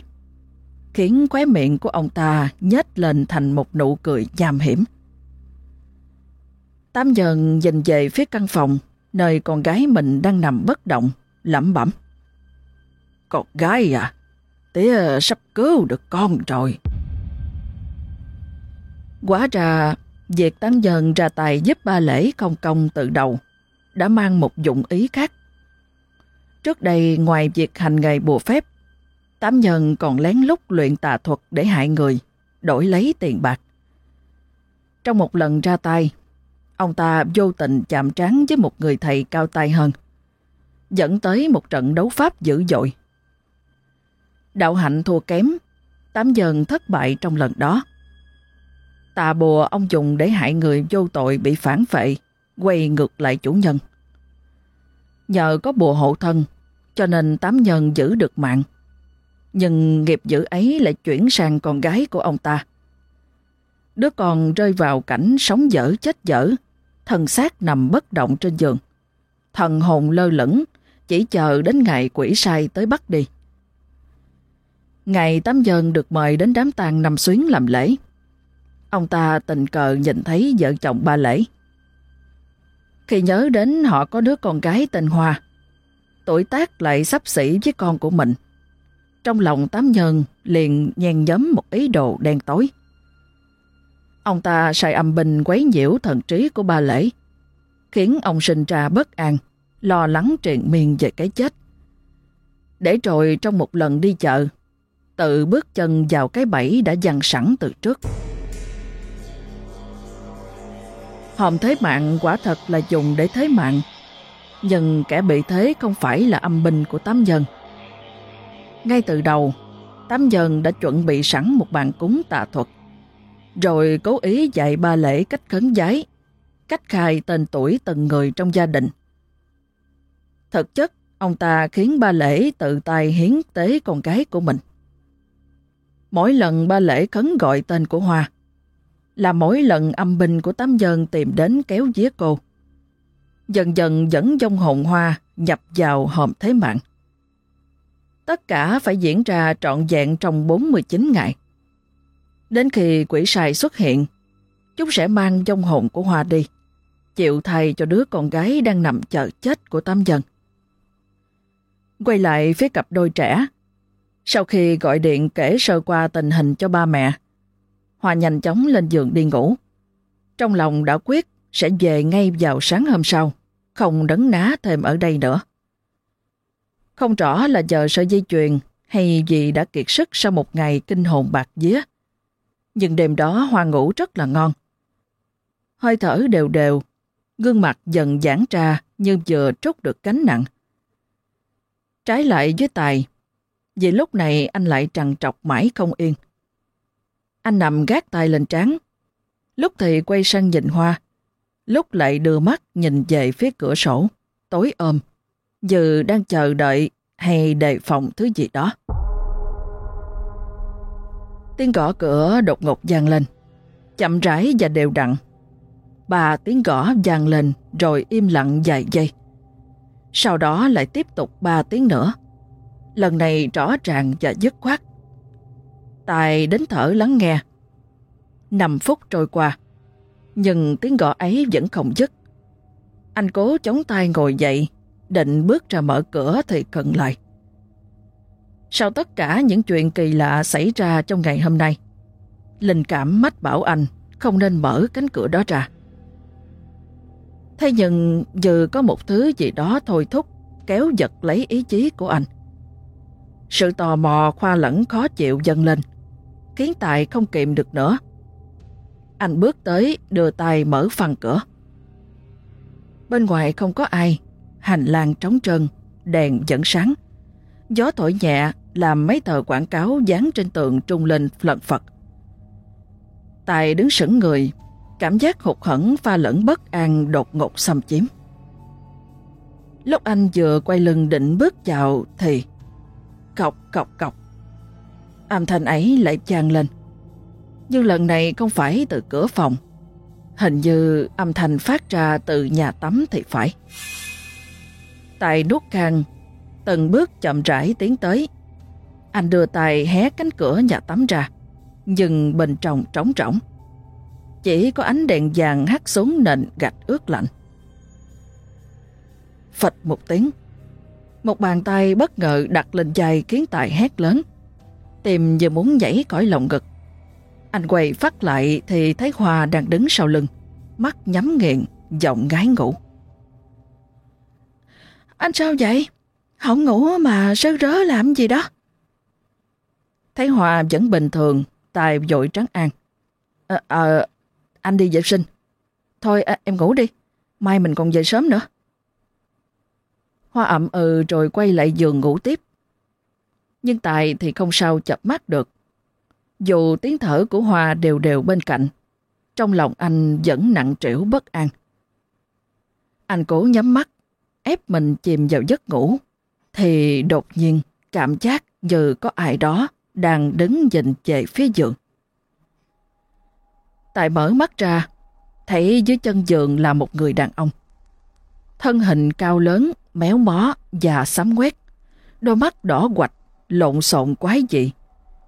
khiến khóe miệng của ông ta nhếch lên thành một nụ cười nham hiểm. Tám Nhân nhìn về phía căn phòng, nơi con gái mình đang nằm bất động, lẩm bẩm. Con gái à, tía ờ, sắp cứu được con rồi. Quá ra, việc Tám Nhân ra tay giúp ba lễ không công từ đầu đã mang một dụng ý khác. Trước đây, ngoài việc hành nghề bùa phép, Tám Nhân còn lén lút luyện tà thuật để hại người, đổi lấy tiền bạc. Trong một lần ra tay, ông ta vô tình chạm trán với một người thầy cao tay hơn, dẫn tới một trận đấu pháp dữ dội. Đạo hạnh thua kém, Tám Nhân thất bại trong lần đó. Tà bùa ông dùng để hại người vô tội bị phản phệ, quay ngược lại chủ nhân. Nhờ có bùa hộ thân, cho nên tám nhân giữ được mạng. Nhưng nghiệp dữ ấy lại chuyển sang con gái của ông ta. Đứa con rơi vào cảnh sống dở chết dở, thân xác nằm bất động trên giường. Thần hồn lơ lửng, chỉ chờ đến ngày quỷ sai tới bắt đi. Ngày tám dần được mời đến đám tang nằm xuyến làm lễ. Ông ta tình cờ nhìn thấy vợ chồng ba lễ. Khi nhớ đến họ có đứa con gái tên Hoa, tuổi tác lại sắp xỉ với con của mình. Trong lòng tám nhân liền nhen nhóm một ý đồ đen tối. Ông ta sai âm binh quấy nhiễu thần trí của ba lễ, khiến ông sinh ra bất an, lo lắng triền miên về cái chết. Để rồi trong một lần đi chợ, tự bước chân vào cái bẫy đã dằn sẵn từ trước. Hòm thế mạng quả thật là dùng để thế mạng, nhưng kẻ bị thế không phải là âm binh của tám dân. Ngay từ đầu, tám dân đã chuẩn bị sẵn một bàn cúng tà thuật, rồi cố ý dạy ba lễ cách khấn giấy, cách khai tên tuổi từng người trong gia đình. Thực chất, ông ta khiến ba lễ tự tay hiến tế con gái của mình. Mỗi lần ba lễ khấn gọi tên của Hoa, là mỗi lần âm binh của tám dân tìm đến kéo giết cô. Dần dần dẫn dông hồn Hoa nhập vào hòm thế mạng. Tất cả phải diễn ra trọn vẹn trong 49 ngày. Đến khi quỷ sai xuất hiện, chúng sẽ mang dông hồn của Hoa đi, chịu thay cho đứa con gái đang nằm chờ chết của Tam Dân. Quay lại phía cặp đôi trẻ, sau khi gọi điện kể sơ qua tình hình cho ba mẹ, Hoa nhanh chóng lên giường đi ngủ. Trong lòng đã quyết sẽ về ngay vào sáng hôm sau, không đấn ná thêm ở đây nữa. Không rõ là giờ sợi dây chuyền hay gì đã kiệt sức sau một ngày kinh hồn bạc vía. Nhưng đêm đó Hoa ngủ rất là ngon. Hơi thở đều đều, gương mặt dần giãn ra như vừa trút được cánh nặng. Trái lại với Tài, vì lúc này anh lại trằn trọc mãi không yên. Anh nằm gác tay lên trán. Lúc thì quay sang nhìn Hoa, lúc lại đưa mắt nhìn về phía cửa sổ, tối ôm, giờ đang chờ đợi hay đề phòng thứ gì đó. Tiếng gõ cửa đột ngột vang lên, chậm rãi và đều đặn. Ba tiếng gõ vang lên rồi im lặng vài giây. Sau đó lại tiếp tục ba tiếng nữa. Lần này rõ ràng và dứt khoát. Tài đến thở lắng nghe. Năm phút trôi qua, nhưng tiếng gõ ấy vẫn không dứt. Anh cố chống tay ngồi dậy, định bước ra mở cửa thì cận lại. Sau tất cả những chuyện kỳ lạ xảy ra trong ngày hôm nay, linh cảm mách bảo anh không nên mở cánh cửa đó ra. Thế nhưng giờ có một thứ gì đó thôi thúc kéo giật lấy ý chí của anh. Sự tò mò khoa lẫn khó chịu dâng lên, khiến Tài không kiềm được nữa. Anh bước tới đưa tay mở phần cửa. Bên ngoài không có ai, hành lang trống trơn, đèn vẫn sáng. Gió thổi nhẹ làm mấy tờ quảng cáo dán trên tường trung lên lận phật. Tài đứng sững người, cảm giác hụt hẫng pha lẫn bất an đột ngột xâm chiếm. Lúc anh vừa quay lưng định bước vào thì cọc cọc cọc. Âm thanh ấy lại chan lên. Nhưng lần này không phải từ cửa phòng. Hình như âm thanh phát ra từ nhà tắm thì phải. Tài nút khang, từng bước chậm rãi tiến tới. Anh đưa tay hé cánh cửa nhà tắm ra, nhưng bên trong trống trống. Chỉ có ánh đèn vàng hắt xuống nền gạch ướt lạnh. Phật một tiếng, một bàn tay bất ngờ đặt lên vai khiến Tài hét lớn. Tìm vừa muốn nhảy cõi lòng ngực. Anh quay phát lại thì thấy Hoa đang đứng sau lưng, mắt nhắm nghiền, giọng gái ngủ. Anh sao vậy? Không ngủ mà sơ rớ làm gì đó? Thấy Hòa vẫn bình thường, Tài dội trắng an. À, à, anh đi vệ sinh. Thôi à, em ngủ đi, mai mình còn về sớm nữa. Hoa ậm ừ rồi quay lại giường ngủ tiếp. Nhưng Tài thì không sao chập mắt được. Dù tiếng thở của Hoa đều đều bên cạnh, trong lòng anh vẫn nặng trĩu bất an. Anh cố nhắm mắt, ép mình chìm vào giấc ngủ, thì đột nhiên cảm giác như có ai đó đang đứng nhìn về phía giường. Tài mở mắt ra, thấy dưới chân giường là một người đàn ông. Thân hình cao lớn, méo mó và sám quét, đôi mắt đỏ quạch, lộn xộn quái dị,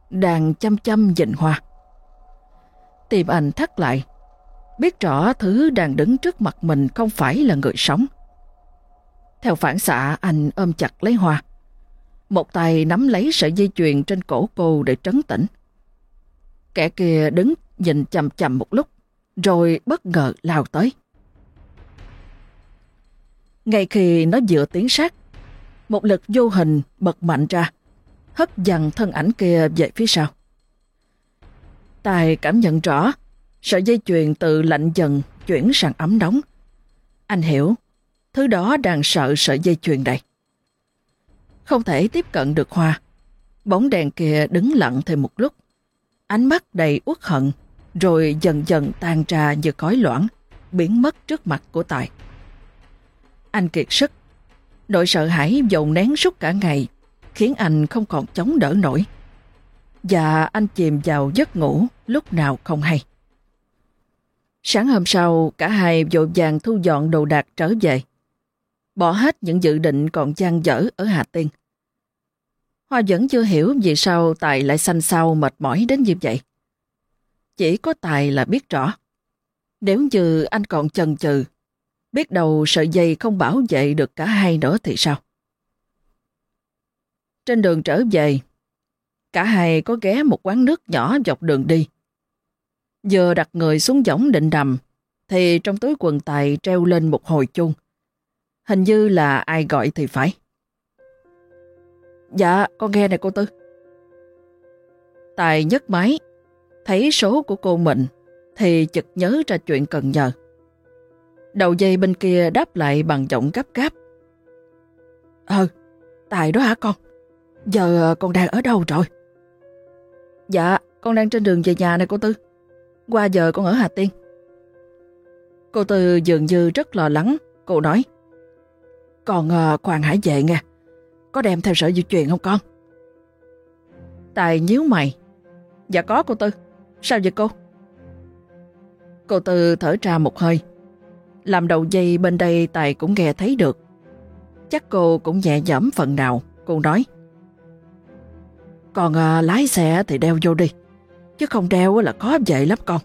đang chăm chăm nhìn hoa. Tìm anh thắt lại, biết rõ thứ đang đứng trước mặt mình không phải là người sống. Theo phản xạ anh ôm chặt lấy hoa. Một tay nắm lấy sợi dây chuyền trên cổ cô để trấn tĩnh. Kẻ kia đứng nhìn chầm chầm một lúc, rồi bất ngờ lao tới. Ngay khi nó dựa tiếng sát, một lực vô hình bật mạnh ra, hất dằn thân ảnh kia về phía sau. Tài cảm nhận rõ, sợi dây chuyền từ lạnh dần chuyển sang ấm nóng. Anh hiểu, thứ đó đang sợ sợi dây chuyền đây. Không thể tiếp cận được Hoa. Bóng đèn kia đứng lặng thêm một lúc. Ánh mắt đầy uất hận, rồi dần dần tan ra như khói loãng, biến mất trước mặt của Tài. Anh kiệt sức. Đội sợ hãi dồn nén suốt cả ngày, khiến anh không còn chống đỡ nổi. Và anh chìm vào giấc ngủ lúc nào không hay. Sáng hôm sau, cả hai vội vàng thu dọn đồ đạc trở về. Bỏ hết những dự định còn gian dở ở Hà Tiên. Hoa vẫn chưa hiểu vì sao Tài lại xanh xao mệt mỏi đến như vậy. Chỉ có Tài là biết rõ. Nếu như anh còn chần chừ, biết đầu sợi dây không bảo vệ được cả hai nữa thì sao? Trên đường trở về, cả hai có ghé một quán nước nhỏ dọc đường đi. Vừa đặt người xuống võng định đầm, thì trong túi quần Tài treo lên một hồi chuông. Hình như là ai gọi thì phải. Dạ, con nghe này cô Tư. Tài nhấc máy, thấy số của cô mình, thì chợt nhớ ra chuyện cần nhờ. Đầu dây bên kia đáp lại bằng giọng gấp gáp. Ờ, Tài đó hả con? Giờ ờ, con đang ở đâu rồi? Dạ, con đang trên đường về nhà này cô Tư. Qua giờ con ở Hà Tiên. Cô Tư dường như rất lo lắng, cô nói. Còn uh, ờ, khoan hãy về nghe. Có đem theo sợi di truyền không con? Tài nhíu mày. Dạ có cô Tư. Sao vậy cô? Cô Tư thở ra một hơi. Làm đầu dây bên đây Tài cũng nghe thấy được. Chắc cô cũng nhẹ nhõm phần nào. Cô nói. Còn à, lái xe thì đeo vô đi. Chứ không đeo là khó vậy lắm con.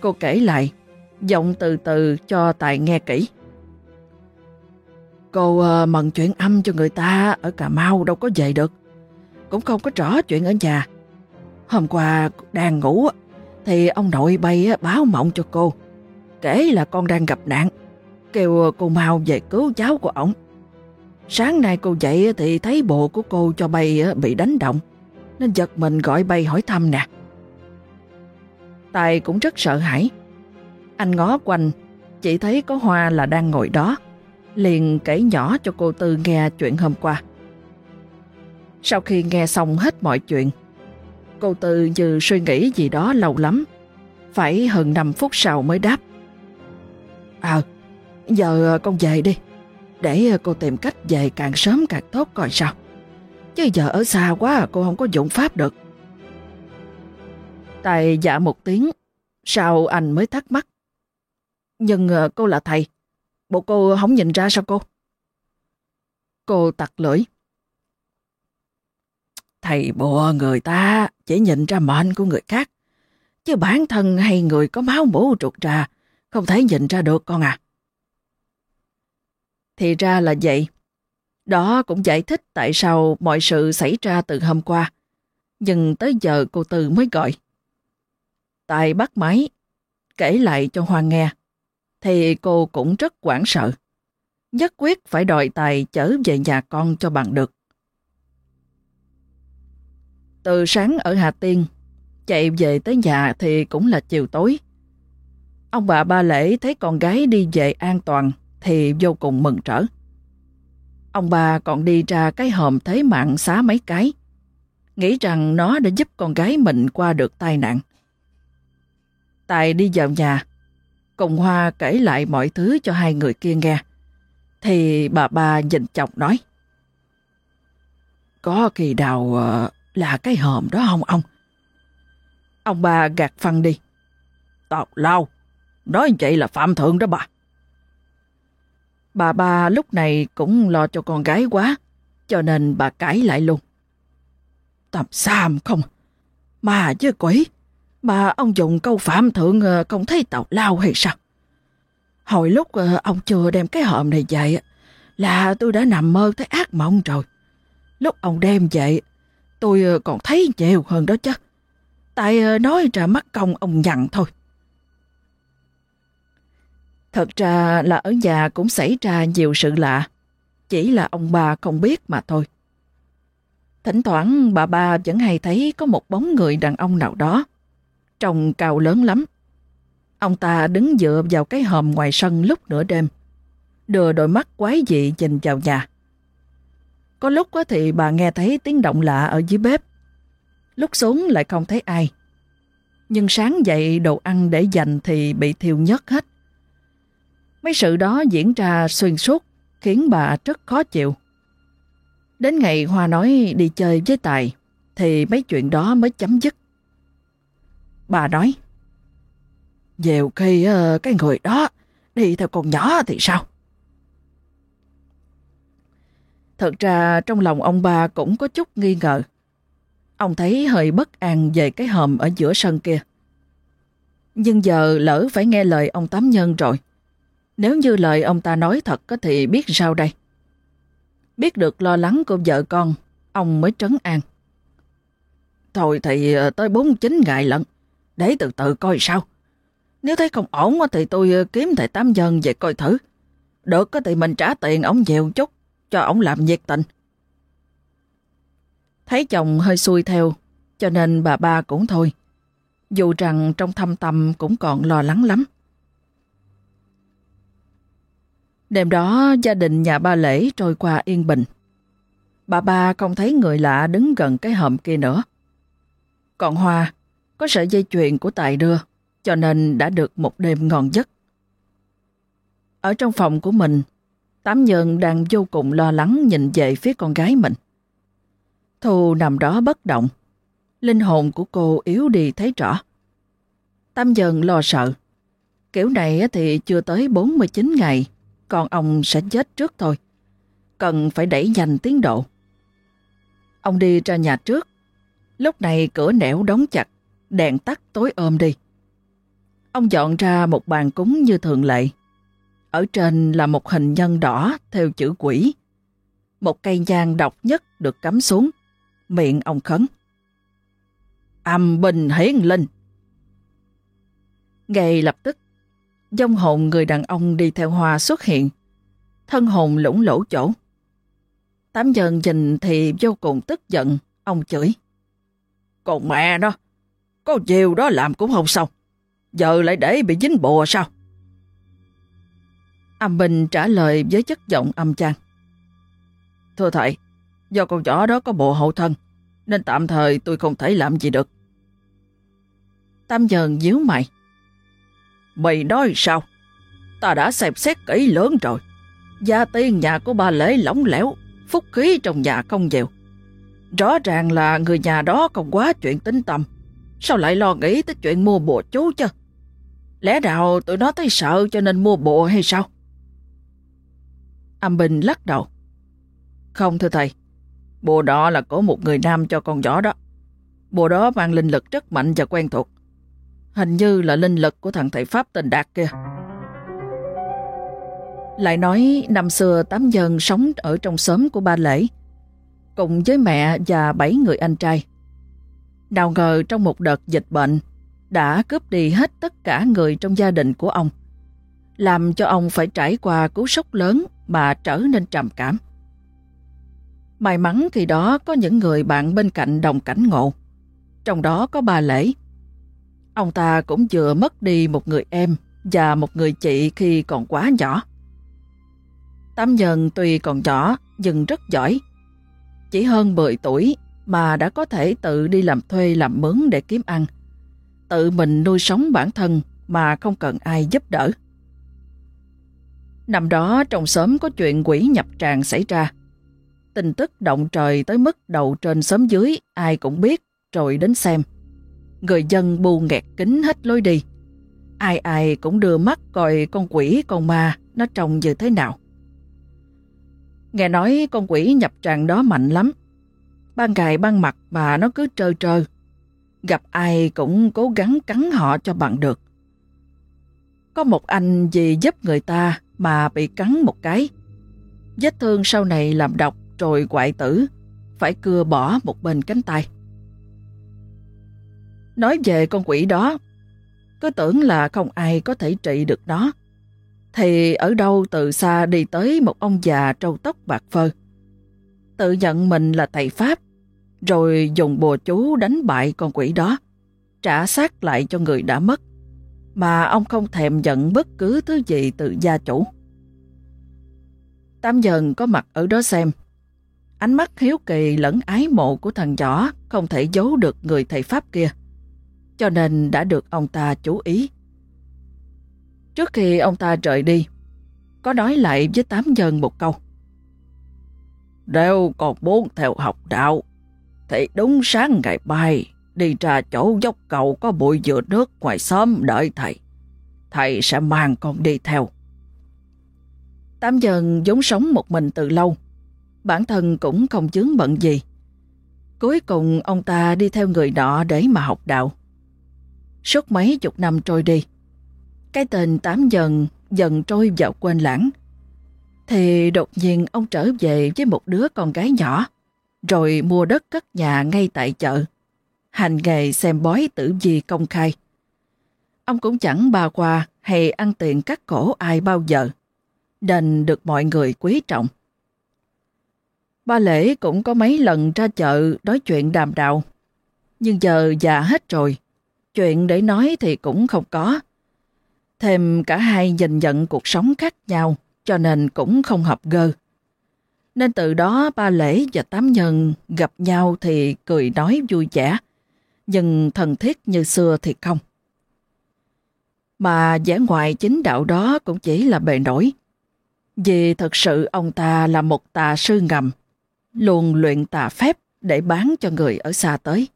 Cô kể lại. Giọng từ từ cho Tài nghe kỹ. Cô à, mần chuyện âm cho người ta ở Cà Mau đâu có về được. Cũng không có rõ chuyện ở nhà. Hôm qua đang ngủ thì ông nội bay báo mộng cho cô. Kể là con đang gặp nạn. Kêu cô mau về cứu cháu của ổng Sáng nay cô dậy thì thấy bộ của cô cho bay bị đánh động. Nên giật mình gọi bay hỏi thăm nè. Tài cũng rất sợ hãi. Anh ngó quanh, chỉ thấy có Hoa là đang ngồi đó liền kể nhỏ cho cô Tư nghe chuyện hôm qua. Sau khi nghe xong hết mọi chuyện, cô Tư như suy nghĩ gì đó lâu lắm, phải hơn 5 phút sau mới đáp. À, giờ à, con về đi, để à, cô tìm cách về càng sớm càng tốt coi sao. Chứ giờ ở xa quá cô không có dụng pháp được. Tài dạ một tiếng, sau anh mới thắc mắc. Nhưng à, cô là thầy, Bộ cô không nhìn ra sao cô? Cô tặc lưỡi. Thầy bùa người ta chỉ nhìn ra mệnh của người khác. Chứ bản thân hay người có máu mũ trục ra không thể nhìn ra được con à. Thì ra là vậy. Đó cũng giải thích tại sao mọi sự xảy ra từ hôm qua. Nhưng tới giờ cô Tư mới gọi. Tài bắt máy, kể lại cho Hoàng nghe thì cô cũng rất quảng sợ. Nhất quyết phải đòi tài chở về nhà con cho bằng được. Từ sáng ở Hà Tiên, chạy về tới nhà thì cũng là chiều tối. Ông bà ba lễ thấy con gái đi về an toàn thì vô cùng mừng trở. Ông bà còn đi ra cái hòm thế mạng xá mấy cái, nghĩ rằng nó đã giúp con gái mình qua được tai nạn. Tài đi vào nhà, Cùng Hoa kể lại mọi thứ cho hai người kia nghe. Thì bà ba nhìn chồng nói. Có kỳ đào ờ, là cái hòm đó không ông? Ông bà gạt phân đi. Tào lao, nói vậy là phạm thượng đó bà. Bà ba lúc này cũng lo cho con gái quá, cho nên bà cãi lại luôn. Tầm xàm không? Mà chứ quỷ, mà ông dùng câu phạm thượng ờ, không thấy tàu lao hay sao? Hồi lúc ờ, ông chưa đem cái hòm này dậy là tôi đã nằm mơ thấy ác mộng rồi. Lúc ông đem dậy tôi ờ, còn thấy nhiều hơn đó chứ. Tại nói ra mắt công ông nhằn thôi. Thật ra là ở nhà cũng xảy ra nhiều sự lạ. Chỉ là ông bà không biết mà thôi. Thỉnh thoảng bà ba vẫn hay thấy có một bóng người đàn ông nào đó trông cao lớn lắm. Ông ta đứng dựa vào cái hòm ngoài sân lúc nửa đêm, đưa đôi mắt quái dị nhìn vào nhà. Có lúc quá thì bà nghe thấy tiếng động lạ ở dưới bếp, lúc xuống lại không thấy ai. Nhưng sáng dậy đồ ăn để dành thì bị thiêu nhớt hết. Mấy sự đó diễn ra xuyên suốt, khiến bà rất khó chịu. Đến ngày Hoa nói đi chơi với Tài, thì mấy chuyện đó mới chấm dứt. Bà nói Nhiều khi ờ, cái người đó đi theo con nhỏ thì sao? Thật ra trong lòng ông bà cũng có chút nghi ngờ. Ông thấy hơi bất an về cái hòm ở giữa sân kia. Nhưng giờ lỡ phải nghe lời ông Tám Nhân rồi. Nếu như lời ông ta nói thật thì biết sao đây? Biết được lo lắng của vợ con, ông mới trấn an. Thôi thì ờ, tới 49 ngày lận, để từ từ coi sao. Nếu thấy không ổn thì tôi ờ, kiếm thầy Tám dân về coi thử. Được thì mình trả tiền ông nhiều chút, cho ông làm nhiệt tình. Thấy chồng hơi xuôi theo, cho nên bà ba cũng thôi. Dù rằng trong thâm tâm cũng còn lo lắng lắm. Đêm đó gia đình nhà ba lễ trôi qua yên bình. Bà ba không thấy người lạ đứng gần cái hầm kia nữa. Còn Hoa, có sợi dây chuyền của Tài đưa, cho nên đã được một đêm ngon giấc. Ở trong phòng của mình, Tám Nhân đang vô cùng lo lắng nhìn về phía con gái mình. Thu nằm đó bất động. Linh hồn của cô yếu đi thấy rõ. Tám Nhân lo sợ. Kiểu này thì chưa tới 49 ngày, con ông sẽ chết trước thôi. Cần phải đẩy nhanh tiến độ. Ông đi ra nhà trước. Lúc này cửa nẻo đóng chặt, đèn tắt tối ôm đi. Ông dọn ra một bàn cúng như thường lệ. Ở trên là một hình nhân đỏ theo chữ quỷ. Một cây nhang độc nhất được cắm xuống. Miệng ông khấn. Âm bình hiển linh. Ngay lập tức, dông hồn người đàn ông đi theo hoa xuất hiện. Thân hồn lũng lỗ chỗ. Tám dần nhìn thì vô cùng tức giận, ông chửi. Còn mẹ đó, có chiều đó làm cũng không xong. Giờ lại để bị dính bùa sao? Âm Bình trả lời với chất giọng âm trang Thưa thầy, do con nhỏ đó có bộ hậu thân, nên tạm thời tôi không thể làm gì được. Tam dần díu mày. Mày nói sao? Ta đã xem xét kỹ lớn rồi. Gia tiên nhà của bà lễ lỏng lẻo, phúc khí trong nhà không nhiều. Rõ ràng là người nhà đó còn quá chuyện tính tâm. Sao lại lo nghĩ tới chuyện mua bộ chú chứ? Lẽ nào tụi nó thấy sợ cho nên mua bộ hay sao? Âm Bình lắc đầu. Không thưa thầy, bộ đó là của một người nam cho con nhỏ đó. Bộ đó mang linh lực rất mạnh và quen thuộc. Hình như là linh lực của thằng thầy Pháp tên Đạt kia. Lại nói năm xưa tám dân sống ở trong xóm của ba lễ, cùng với mẹ và bảy người anh trai. Nào ngờ trong một đợt dịch bệnh, đã cướp đi hết tất cả người trong gia đình của ông, làm cho ông phải trải qua cú sốc lớn mà trở nên trầm cảm. May mắn khi đó có những người bạn bên cạnh đồng cảnh ngộ, trong đó có bà Lễ. Ông ta cũng vừa mất đi một người em và một người chị khi còn quá nhỏ. Tám Nhân tuy còn nhỏ nhưng rất giỏi. Chỉ hơn 10 tuổi mà đã có thể tự đi làm thuê làm mướn để kiếm ăn. Tự mình nuôi sống bản thân mà không cần ai giúp đỡ. Năm đó trong xóm có chuyện quỷ nhập tràng xảy ra. Tin tức động trời tới mức đầu trên xóm dưới ai cũng biết, rồi đến xem. Người dân bu nghẹt kính hết lối đi. Ai ai cũng đưa mắt coi con quỷ con ma nó trông như thế nào. Nghe nói con quỷ nhập tràng đó mạnh lắm. Ban ngày ban mặt mà nó cứ trơ trơ. Gặp ai cũng cố gắng cắn họ cho bằng được. Có một anh vì giúp người ta mà bị cắn một cái. Vết thương sau này làm độc rồi quại tử, phải cưa bỏ một bên cánh tay. Nói về con quỷ đó, cứ tưởng là không ai có thể trị được nó. Thì ở đâu từ xa đi tới một ông già trâu tóc bạc phơ. Tự nhận mình là thầy Pháp, rồi dùng bùa chú đánh bại con quỷ đó, trả xác lại cho người đã mất. mà ông không thèm nhận bất cứ thứ gì từ gia chủ. Tam dần có mặt ở đó xem. Ánh mắt hiếu kỳ lẫn ái mộ của thằng nhỏ không thể giấu được người thầy Pháp kia. Cho nên đã được ông ta chú ý. Trước khi ông ta rời đi, có nói lại với Tám dần một câu. Nếu còn muốn theo học đạo, thì đúng sáng ngày mai đi ra chỗ dốc cầu có bụi dừa nước ngoài xóm đợi thầy. Thầy sẽ mang con đi theo. Tám dần giống sống một mình từ lâu. Bản thân cũng không chứng bận gì. Cuối cùng ông ta đi theo người nọ để mà học đạo. Suốt mấy chục năm trôi đi. Cái tên Tám dần dần trôi vào quên lãng. Thì đột nhiên ông trở về với một đứa con gái nhỏ, rồi mua đất cất nhà ngay tại chợ. Hành nghề xem bói tử vi công khai. Ông cũng chẳng bà qua hay ăn tiền cắt cổ ai bao giờ đành được mọi người quý trọng. Ba Lễ cũng có mấy lần ra chợ nói chuyện đàm đạo, nhưng giờ già hết rồi, chuyện để nói thì cũng không có. Thêm cả hai nhìn nhận cuộc sống khác nhau, cho nên cũng không hợp gơ. Nên từ đó ba Lễ và Tám Nhân gặp nhau thì cười nói vui vẻ, nhưng thần thiết như xưa thì không. Mà vẻ ngoài chính đạo đó cũng chỉ là bề nổi. Vì thật sự ông ta là một tà sư ngầm, luôn luyện tà phép để bán cho người ở xa tới.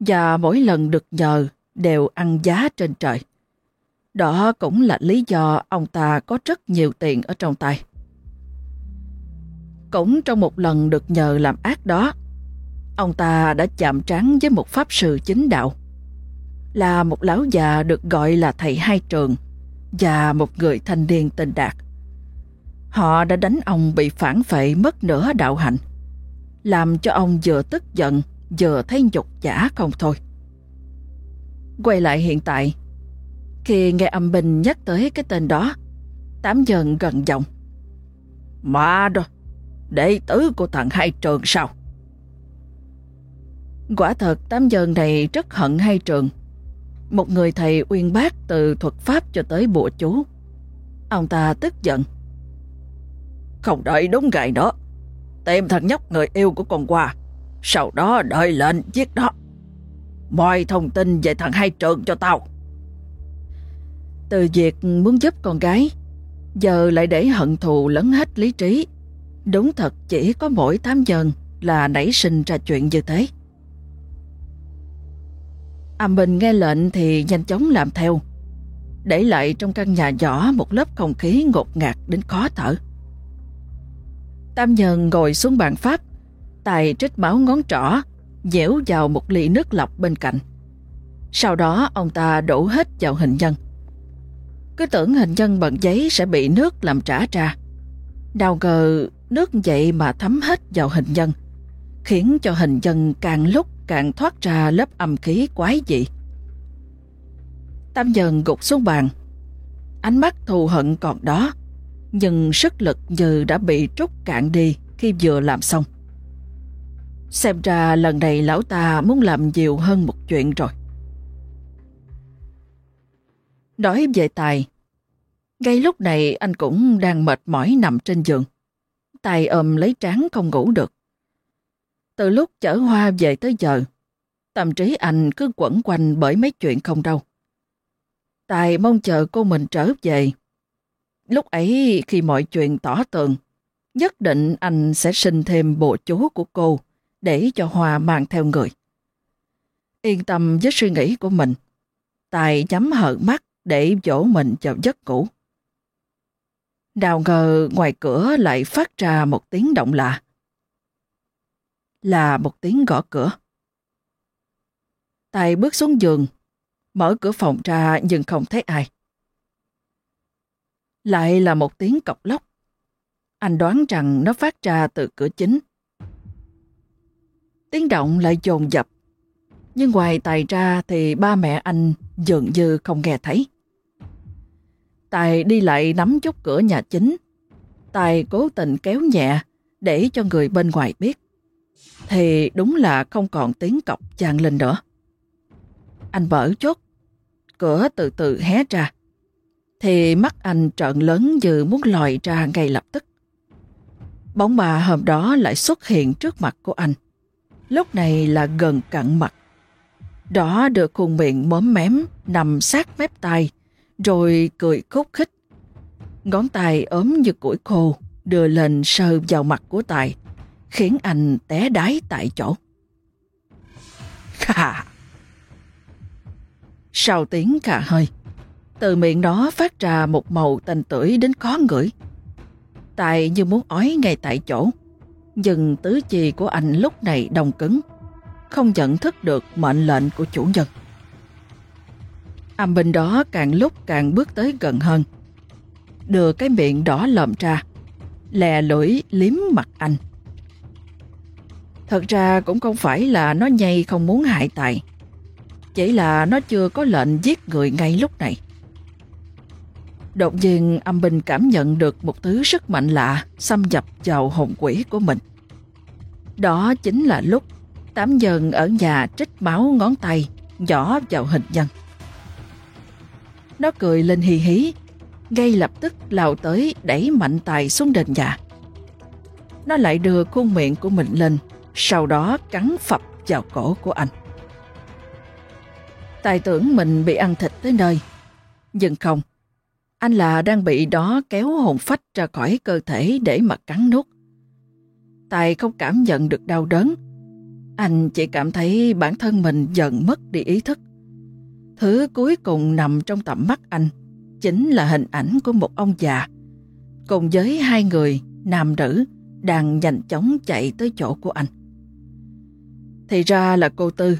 Và mỗi lần được nhờ đều ăn giá trên trời. Đó cũng là lý do ông ta có rất nhiều tiền ở trong tay. Cũng trong một lần được nhờ làm ác đó, ông ta đã chạm trán với một pháp sư chính đạo. Là một lão già được gọi là thầy hai trường và một người thanh niên tên Đạt. Họ đã đánh ông bị phản phệ mất nửa đạo hạnh, làm cho ông vừa tức giận, giờ thấy nhục giả không thôi. Quay lại hiện tại, khi nghe âm binh nhắc tới cái tên đó, tám dần gần giọng. Mà đó, đệ tử của thằng hai trường sao? Quả thật tám dần này rất hận hai trường. Một người thầy uyên bác từ thuật pháp cho tới bùa chú. Ông ta tức giận không đợi đúng ngày đó Tìm thằng nhóc người yêu của con qua sau đó đợi lệnh giết nó Mọi thông tin về thằng hai trường cho tao. Từ việc muốn giúp con gái Giờ lại để hận thù lấn hết lý trí. Đúng thật chỉ có mỗi tám dần Là nảy sinh ra chuyện như thế. À mình nghe lệnh thì nhanh chóng làm theo. Để lại trong căn nhà nhỏ một lớp không khí ngột ngạt đến khó thở. Tam Nhân ngồi xuống bàn pháp, tài trích máu ngón trỏ, dẻo vào một ly nước lọc bên cạnh. Sau đó ông ta đổ hết vào hình nhân. Cứ tưởng hình nhân bằng giấy sẽ bị nước làm trả ra. Đào ngờ nước vậy mà thấm hết vào hình nhân, khiến cho hình nhân càng lúc càng thoát ra lớp âm khí quái dị. Tam Nhân gục xuống bàn, ánh mắt thù hận còn đó, nhưng sức lực như đã bị trút cạn đi khi vừa làm xong. Xem ra lần này lão ta muốn làm nhiều hơn một chuyện rồi. Nói về Tài, ngay lúc này anh cũng đang mệt mỏi nằm trên giường. Tài ôm lấy trán không ngủ được. Từ lúc chở hoa về tới giờ, tâm trí anh cứ quẩn quanh bởi mấy chuyện không đâu. Tài mong chờ cô mình trở về Lúc ấy khi mọi chuyện tỏ tường, nhất định anh sẽ sinh thêm bộ chú của cô để cho hòa mang theo người. Yên tâm với suy nghĩ của mình, Tài chấm hở mắt để dỗ mình vào giấc ngủ. Đào ngờ ngoài cửa lại phát ra một tiếng động lạ. Là một tiếng gõ cửa. Tài bước xuống giường, mở cửa phòng ra nhưng không thấy ai. Lại là một tiếng cọc lóc. Anh đoán rằng nó phát ra từ cửa chính. Tiếng động lại dồn dập. Nhưng ngoài tài ra thì ba mẹ anh dường như không nghe thấy. Tài đi lại nắm chốt cửa nhà chính. Tài cố tình kéo nhẹ để cho người bên ngoài biết. Thì đúng là không còn tiếng cọc chàng lên nữa. Anh mở chốt. cửa từ từ hé ra, thì mắt anh trợn lớn như muốn lòi ra ngay lập tức. Bóng bà hôm đó lại xuất hiện trước mặt của anh. Lúc này là gần cận mặt. Đó được khuôn miệng móm mém nằm sát mép tai, rồi cười khúc khích. Ngón tay ốm như củi khô đưa lên sờ vào mặt của Tài, khiến anh té đái tại chỗ. Khà! Sau tiếng khà hơi, từ miệng đó phát ra một màu tanh tưởi đến khó ngửi. Tài như muốn ói ngay tại chỗ, nhưng tứ chi của anh lúc này đông cứng, không nhận thức được mệnh lệnh của chủ nhân. Âm binh đó càng lúc càng bước tới gần hơn, đưa cái miệng đỏ lợm ra, lè lưỡi liếm mặt anh. Thật ra cũng không phải là nó nhây không muốn hại Tài, chỉ là nó chưa có lệnh giết người ngay lúc này. Đột nhiên âm binh cảm nhận được một thứ sức mạnh lạ xâm nhập vào hồn quỷ của mình. Đó chính là lúc tám dần ở nhà trích máu ngón tay nhỏ vào hình nhân. Nó cười lên hì hí, ngay lập tức lao tới đẩy mạnh tài xuống đền nhà. Nó lại đưa khuôn miệng của mình lên, sau đó cắn phập vào cổ của anh. Tài tưởng mình bị ăn thịt tới nơi, nhưng không. Anh là đang bị đó kéo hồn phách ra khỏi cơ thể để mà cắn nút. Tài không cảm nhận được đau đớn. Anh chỉ cảm thấy bản thân mình dần mất đi ý thức. Thứ cuối cùng nằm trong tầm mắt anh chính là hình ảnh của một ông già cùng với hai người nam nữ đang nhanh chóng chạy tới chỗ của anh. Thì ra là cô Tư,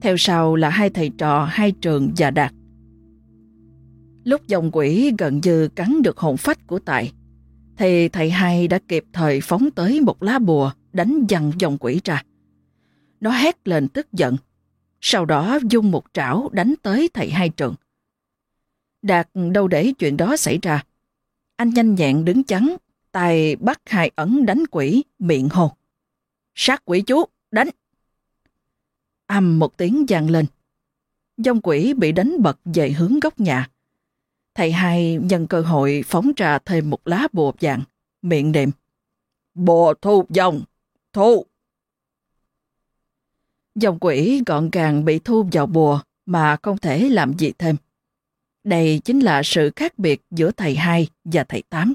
theo sau là hai thầy trò hai trường và Đạt. Lúc dòng quỷ gần như cắn được hồn phách của Tài, thì thầy hai đã kịp thời phóng tới một lá bùa đánh dằn dòng quỷ ra. Nó hét lên tức giận, sau đó dung một trảo đánh tới thầy hai trường. Đạt đâu để chuyện đó xảy ra. Anh nhanh nhẹn đứng chắn, tay bắt hai ẩn đánh quỷ, miệng hồn, Sát quỷ chú, đánh! Âm một tiếng vang lên. Dòng quỷ bị đánh bật về hướng góc nhà. Thầy hai nhân cơ hội phóng ra thêm một lá bùa vàng, miệng niệm Bùa thu dòng, thu! Dòng quỷ gọn gàng bị thu vào bùa mà không thể làm gì thêm. Đây chính là sự khác biệt giữa thầy hai và thầy tám.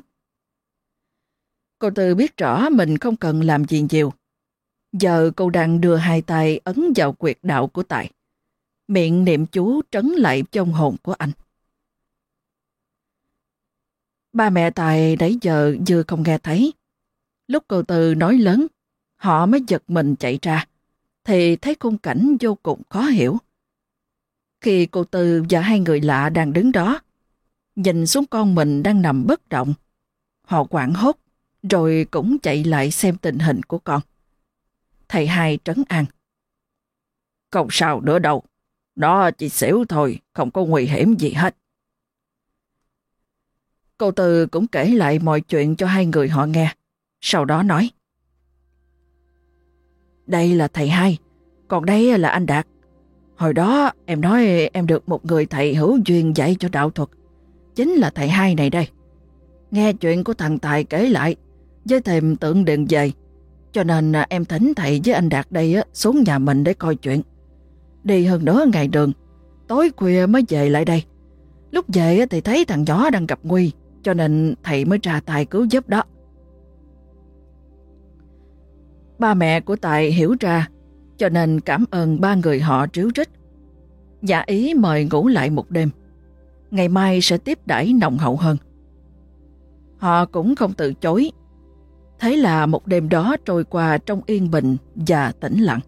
Cô Tư biết rõ mình không cần làm gì nhiều. Giờ cô đang đưa hai tay ấn vào quyệt đạo của Tài. Miệng niệm chú trấn lại trong hồn của anh. Ba mẹ Tài nãy giờ vừa không nghe thấy. Lúc cô Tư nói lớn, họ mới giật mình chạy ra, thì thấy khung cảnh vô cùng khó hiểu. Khi cô Tư và hai người lạ đang đứng đó, nhìn xuống con mình đang nằm bất động, họ quảng hốt, rồi cũng chạy lại xem tình hình của con. Thầy hai trấn an. Không sao nữa đâu, đó chỉ xỉu thôi, không có nguy hiểm gì hết. Cô Tư cũng kể lại mọi chuyện cho hai người họ nghe, sau đó nói. Đây là thầy hai, còn đây là anh Đạt. Hồi đó em nói em được một người thầy hữu duyên dạy cho đạo thuật. Chính là thầy hai này đây. Nghe chuyện của thằng Tài kể lại, với thềm tượng điện về. Cho nên em thỉnh thầy với anh Đạt đây xuống nhà mình để coi chuyện. Đi hơn nữa ngày đường, tối khuya mới về lại đây. Lúc về thì thấy thằng nhỏ đang gặp nguy, cho nên thầy mới ra tài cứu giúp đó. Ba mẹ của Tài hiểu ra cho nên cảm ơn ba người họ triếu trích. Giả ý mời ngủ lại một đêm. Ngày mai sẽ tiếp đãi nồng hậu hơn. Họ cũng không từ chối. Thế là một đêm đó trôi qua trong yên bình và tĩnh lặng.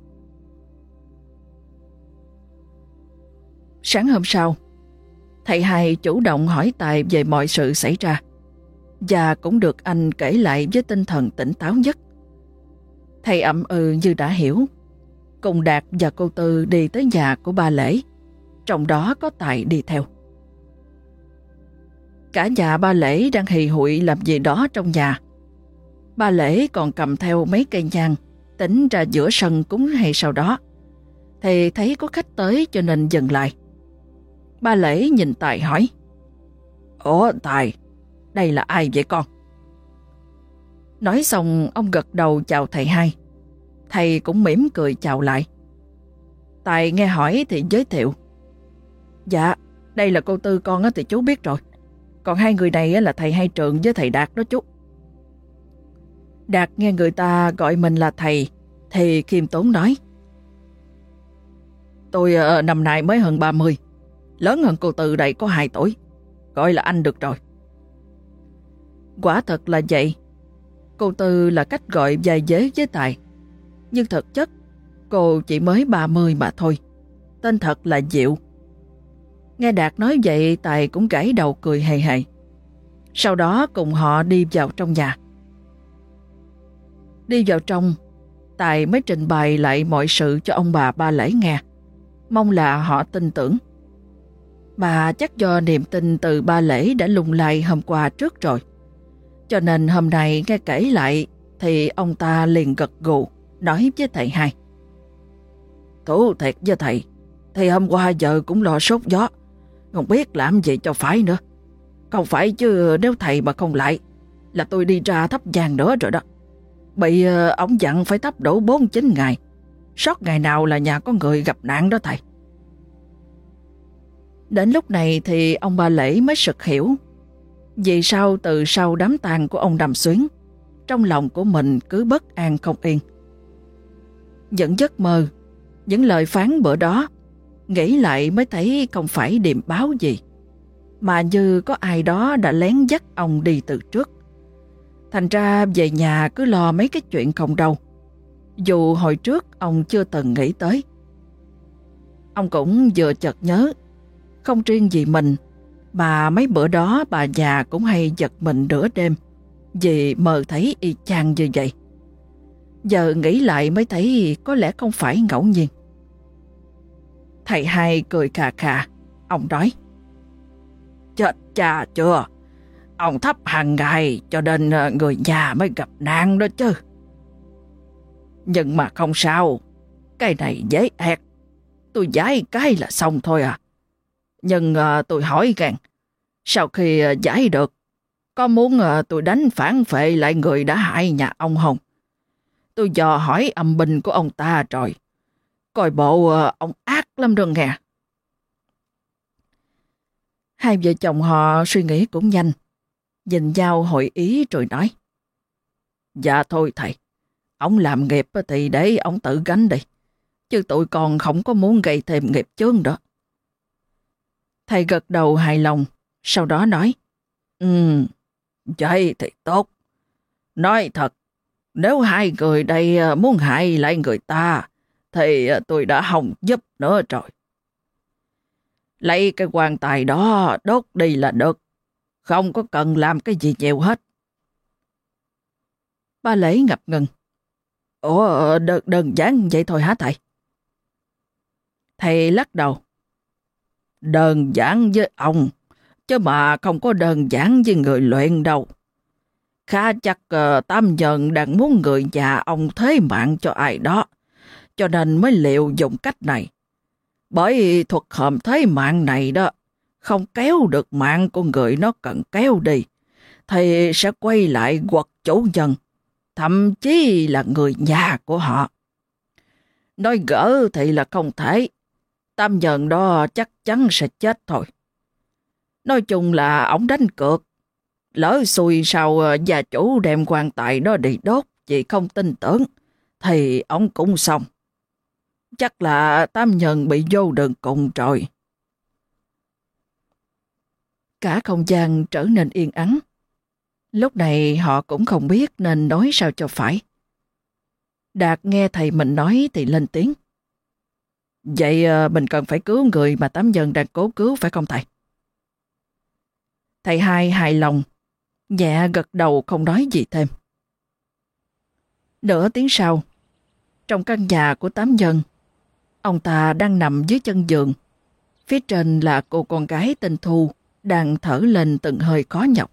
Sáng hôm sau, thầy hai chủ động hỏi Tài về mọi sự xảy ra và cũng được anh kể lại với tinh thần tỉnh táo nhất. Thầy ậm ừ như đã hiểu cùng Đạt và cô Tư đi tới nhà của ba Lễ, trong đó có Tài đi theo. Cả nhà ba Lễ đang hì hụi làm gì đó trong nhà. Ba Lễ còn cầm theo mấy cây nhang, tính ra giữa sân cúng hay sau đó. Thì thấy có khách tới cho nên dừng lại. Ba Lễ nhìn Tài hỏi. Ủa Tài, đây là ai vậy con? Nói xong ông gật đầu chào thầy hai. Thầy cũng mỉm cười chào lại. Tài nghe hỏi thì giới thiệu. Dạ, đây là cô Tư con thì chú biết rồi. Còn hai người này là thầy hai trường với thầy Đạt đó chú. Đạt nghe người ta gọi mình là thầy thì khiêm tốn nói. Tôi ờ, năm nay mới hơn 30, lớn hơn cô Tư đây có 2 tuổi, gọi là anh được rồi. Quả thật là vậy, cô Tư là cách gọi dài dế với Tài, nhưng thực chất cô chỉ mới 30 mà thôi, tên thật là Diệu. Nghe Đạt nói vậy Tài cũng gãy đầu cười hề hề. Sau đó cùng họ đi vào trong nhà. Đi vào trong, Tài mới trình bày lại mọi sự cho ông bà ba lễ nghe. Mong là họ tin tưởng. Bà chắc do niềm tin từ ba lễ đã lung lay hôm qua trước rồi. Cho nên hôm nay nghe kể lại thì ông ta liền gật gù nói với thầy hai. Thú thiệt với thầy, thì hôm qua giờ cũng lo sốt gió, không biết làm gì cho phải nữa. Không phải chứ nếu thầy mà không lại là tôi đi ra thắp vàng nữa rồi đó. Bị ờ, ông dặn phải thắp đủ 49 ngày. Sót ngày nào là nhà có người gặp nạn đó thầy. Đến lúc này thì ông bà Lễ mới sực hiểu. Vì sao từ sau đám tang của ông Đàm Xuyến, trong lòng của mình cứ bất an không yên. những giấc mơ, những lời phán bữa đó, nghĩ lại mới thấy không phải điềm báo gì, mà như có ai đó đã lén dắt ông đi từ trước. Thành ra về nhà cứ lo mấy cái chuyện không đâu. Dù hồi trước ông chưa từng nghĩ tới. Ông cũng vừa chợt nhớ, không riêng gì mình, mà mấy bữa đó bà già cũng hay giật mình nửa đêm vì mơ thấy y chang như vậy. Giờ nghĩ lại mới thấy có lẽ không phải ngẫu nhiên. Thầy hai cười khà khà, ông nói. Chết cha chưa? Ông thấp hàng ngày cho nên ờ, người nhà mới gặp nạn đó chứ. Nhưng mà không sao, cái này dễ ẹt. Tôi giải cái là xong thôi à. Nhưng uh, tôi hỏi rằng, sau khi uh, giải được, có muốn uh, tôi đánh phản phệ lại người đã hại nhà ông Hồng? Tôi dò hỏi âm binh của ông ta rồi. Coi bộ uh, ông ác lắm rồi nghe. Hai vợ chồng họ suy nghĩ cũng nhanh nhìn nhau hội ý rồi nói. Dạ thôi thầy, ông làm nghiệp thì để ông tự gánh đi, chứ tụi con không có muốn gây thêm nghiệp chướng đó. Thầy gật đầu hài lòng, sau đó nói, Ừ, vậy thì tốt. Nói thật, nếu hai người đây à, muốn hại lại người ta, thì à, tôi đã không giúp nữa rồi. Lấy cái quan tài đó đốt đi là được. Không có cần làm cái gì nhiều hết. Ba lễ ngập ngừng. Ủa, đơn, đơn giản vậy thôi hả thầy? Thầy lắc đầu. Đơn giản với ông, chứ mà không có đơn giản với người luyện đâu. Khá chắc ờ, uh, Tam Nhân đang muốn người già ông thế mạng cho ai đó, cho nên mới liệu dùng cách này. Bởi thuật hòm thế mạng này đó, không kéo được mạng của người nó cần kéo đi, thì sẽ quay lại quật chủ nhân, thậm chí là người nhà của họ. Nói gỡ thì là không thể, tam nhận đó chắc chắn sẽ chết thôi. Nói chung là ổng đánh cược, lỡ xui sau ờ, gia chủ đem quan tài đó đi đốt chị không tin tưởng, thì ổng cũng xong. Chắc là tam nhận bị vô đường cùng rồi. Cả không gian trở nên yên ắng. Lúc này họ cũng không biết nên nói sao cho phải. Đạt nghe thầy mình nói thì lên tiếng. Vậy ờ, mình cần phải cứu người mà tám dân đang cố cứu phải không thầy? Thầy hai hài lòng, nhẹ gật đầu không nói gì thêm. Nửa tiếng sau, trong căn nhà của tám dân, ông ta đang nằm dưới chân giường. Phía trên là cô con gái tên Thu đang thở lên từng hơi khó nhọc.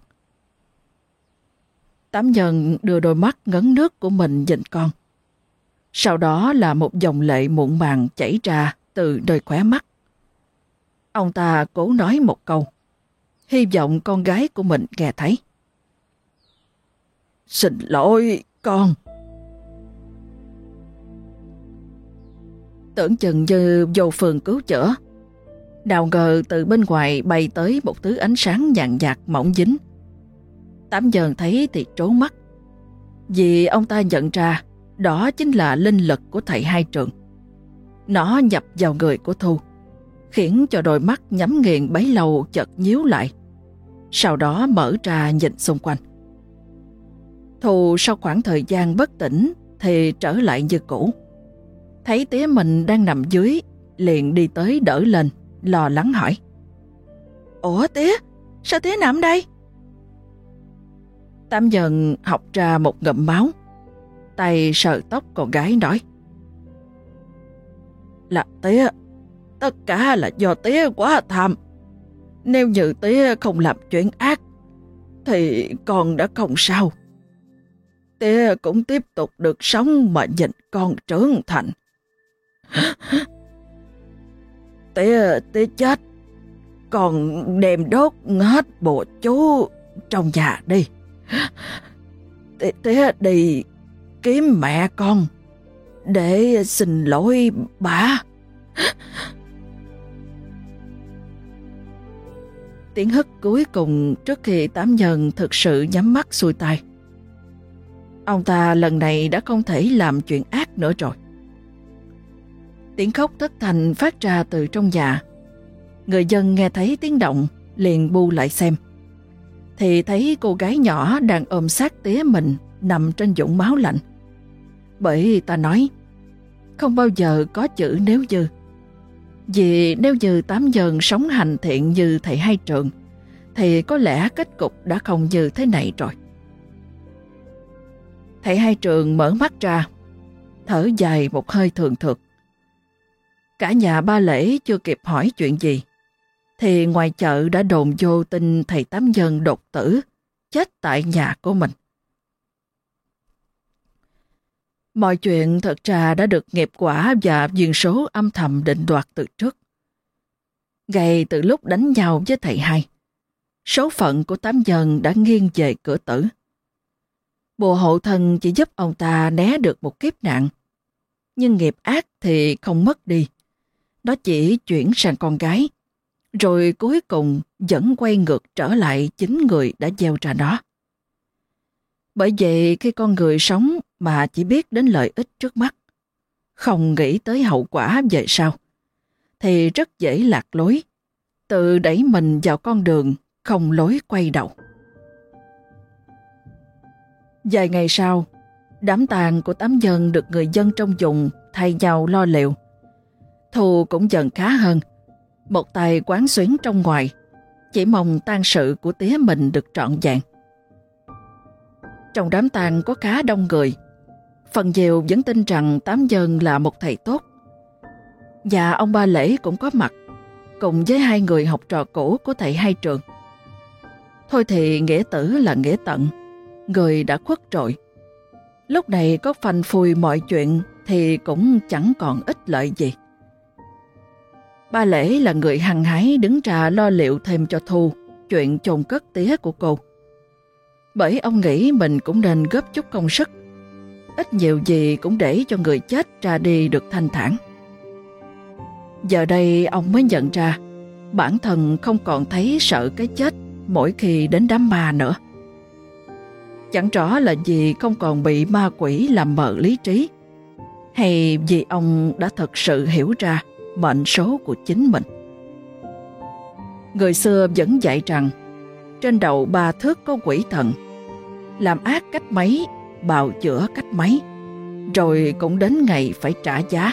Tám nhân đưa đôi mắt ngấn nước của mình nhìn con. Sau đó là một dòng lệ muộn màng chảy ra từ đôi khóe mắt. Ông ta cố nói một câu, hy vọng con gái của mình nghe thấy. Xin lỗi, con. Tưởng chừng như vô phường cứu chữa. Đào ngờ từ bên ngoài bay tới một thứ ánh sáng nhàn nhạt mỏng dính. Tám dần thấy thì trốn mắt. Vì ông ta nhận ra đó chính là linh lực của thầy hai trường. Nó nhập vào người của Thu, khiến cho đôi mắt nhắm nghiền bấy lâu chợt nhíu lại. Sau đó mở ra nhìn xung quanh. Thu sau khoảng thời gian bất tỉnh thì trở lại như cũ. Thấy tía mình đang nằm dưới, liền đi tới đỡ lên, lo lắng hỏi. Ủa tía, sao tía nằm đây? Tam dần học ra một ngậm máu, tay sờ tóc con gái nói. Là tía, tất cả là do tía quá tham. Nếu như tía không làm chuyện ác, thì con đã không sao. Tía cũng tiếp tục được sống mà nhìn con trưởng thành. <laughs> tía, tía chết, còn đem đốt hết bộ chú trong nhà đi. <laughs> Tía, tía đi kiếm mẹ con để xin lỗi bà. Tiếng hất cuối cùng trước khi tám nhân thực sự nhắm mắt xuôi tay. Ông ta lần này đã không thể làm chuyện ác nữa rồi. Tiếng khóc thất thành phát ra từ trong nhà. Người dân nghe thấy tiếng động, liền bu lại xem. Thì thấy cô gái nhỏ đang ôm sát tía mình nằm trên dũng máu lạnh. Bởi ta nói, không bao giờ có chữ nếu như. Vì nếu như tám dần sống hành thiện như thầy hai trường, thì có lẽ kết cục đã không như thế này rồi. Thầy hai trường mở mắt ra, thở dài một hơi thường thực. Cả nhà ba lễ chưa kịp hỏi chuyện gì, thì ngoài chợ đã đồn vô tin thầy tám dần đột tử, chết tại nhà của mình. Mọi chuyện thật ra đã được nghiệp quả và duyên số âm thầm định đoạt từ trước. Ngay từ lúc đánh nhau với thầy hai, số phận của tám dân đã nghiêng về cửa tử. Bùa hộ thân chỉ giúp ông ta né được một kiếp nạn, nhưng nghiệp ác thì không mất đi. Nó chỉ chuyển sang con gái, rồi cuối cùng vẫn quay ngược trở lại chính người đã gieo ra nó. Bởi vậy khi con người sống mà chỉ biết đến lợi ích trước mắt, không nghĩ tới hậu quả về sau, thì rất dễ lạc lối, tự đẩy mình vào con đường không lối quay đầu. Vài ngày sau, đám tang của tám dân được người dân trong vùng thay nhau lo liệu. Thù cũng dần khá hơn, một tay quán xuyến trong ngoài, chỉ mong tang sự của tía mình được trọn vẹn. Trong đám tang có khá đông người, phần nhiều vẫn tin rằng Tám Dân là một thầy tốt. Và ông Ba Lễ cũng có mặt, cùng với hai người học trò cũ của thầy hai trường. Thôi thì nghĩa tử là nghĩa tận, người đã khuất trội. Lúc này có phanh phui mọi chuyện thì cũng chẳng còn ích lợi gì. Ba Lễ là người hăng hái đứng ra lo liệu thêm cho Thu chuyện chôn cất tía của cô. Bởi ông nghĩ mình cũng nên góp chút công sức. Ít nhiều gì cũng để cho người chết ra đi được thanh thản. Giờ đây ông mới nhận ra, bản thân không còn thấy sợ cái chết mỗi khi đến đám ma nữa. Chẳng rõ là vì không còn bị ma quỷ làm mờ lý trí, hay vì ông đã thật sự hiểu ra mệnh số của chính mình. Người xưa vẫn dạy rằng, trên đầu ba thước có quỷ thần, làm ác cách mấy bào chữa cách mấy, rồi cũng đến ngày phải trả giá.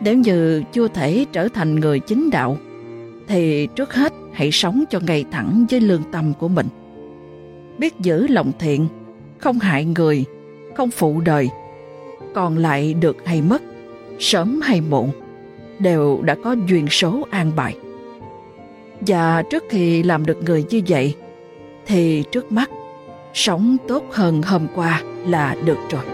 Nếu như chưa thể trở thành người chính đạo, thì trước hết hãy sống cho ngay thẳng với lương tâm của mình. Biết giữ lòng thiện, không hại người, không phụ đời, còn lại được hay mất, sớm hay muộn, đều đã có duyên số an bài. Và trước khi làm được người như vậy, thì trước mắt sống tốt hơn hôm qua là được rồi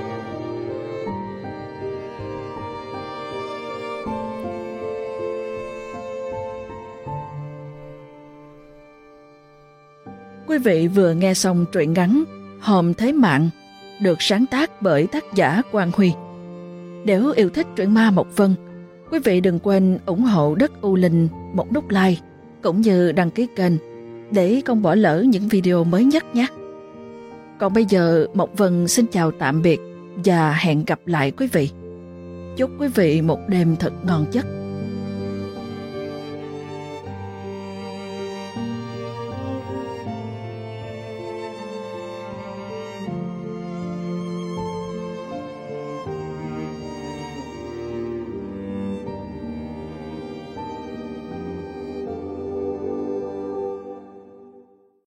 quý vị vừa nghe xong truyện ngắn hòm thế mạng được sáng tác bởi tác giả quang huy nếu yêu thích truyện ma Mộc Vân, quý vị đừng quên ủng hộ Đất U Linh một nút like cũng như đăng ký kênh để không bỏ lỡ những video mới nhất nhé. Còn bây giờ, Mộc Vân xin chào tạm biệt và hẹn gặp lại quý vị. Chúc quý vị một đêm thật ngon giấc.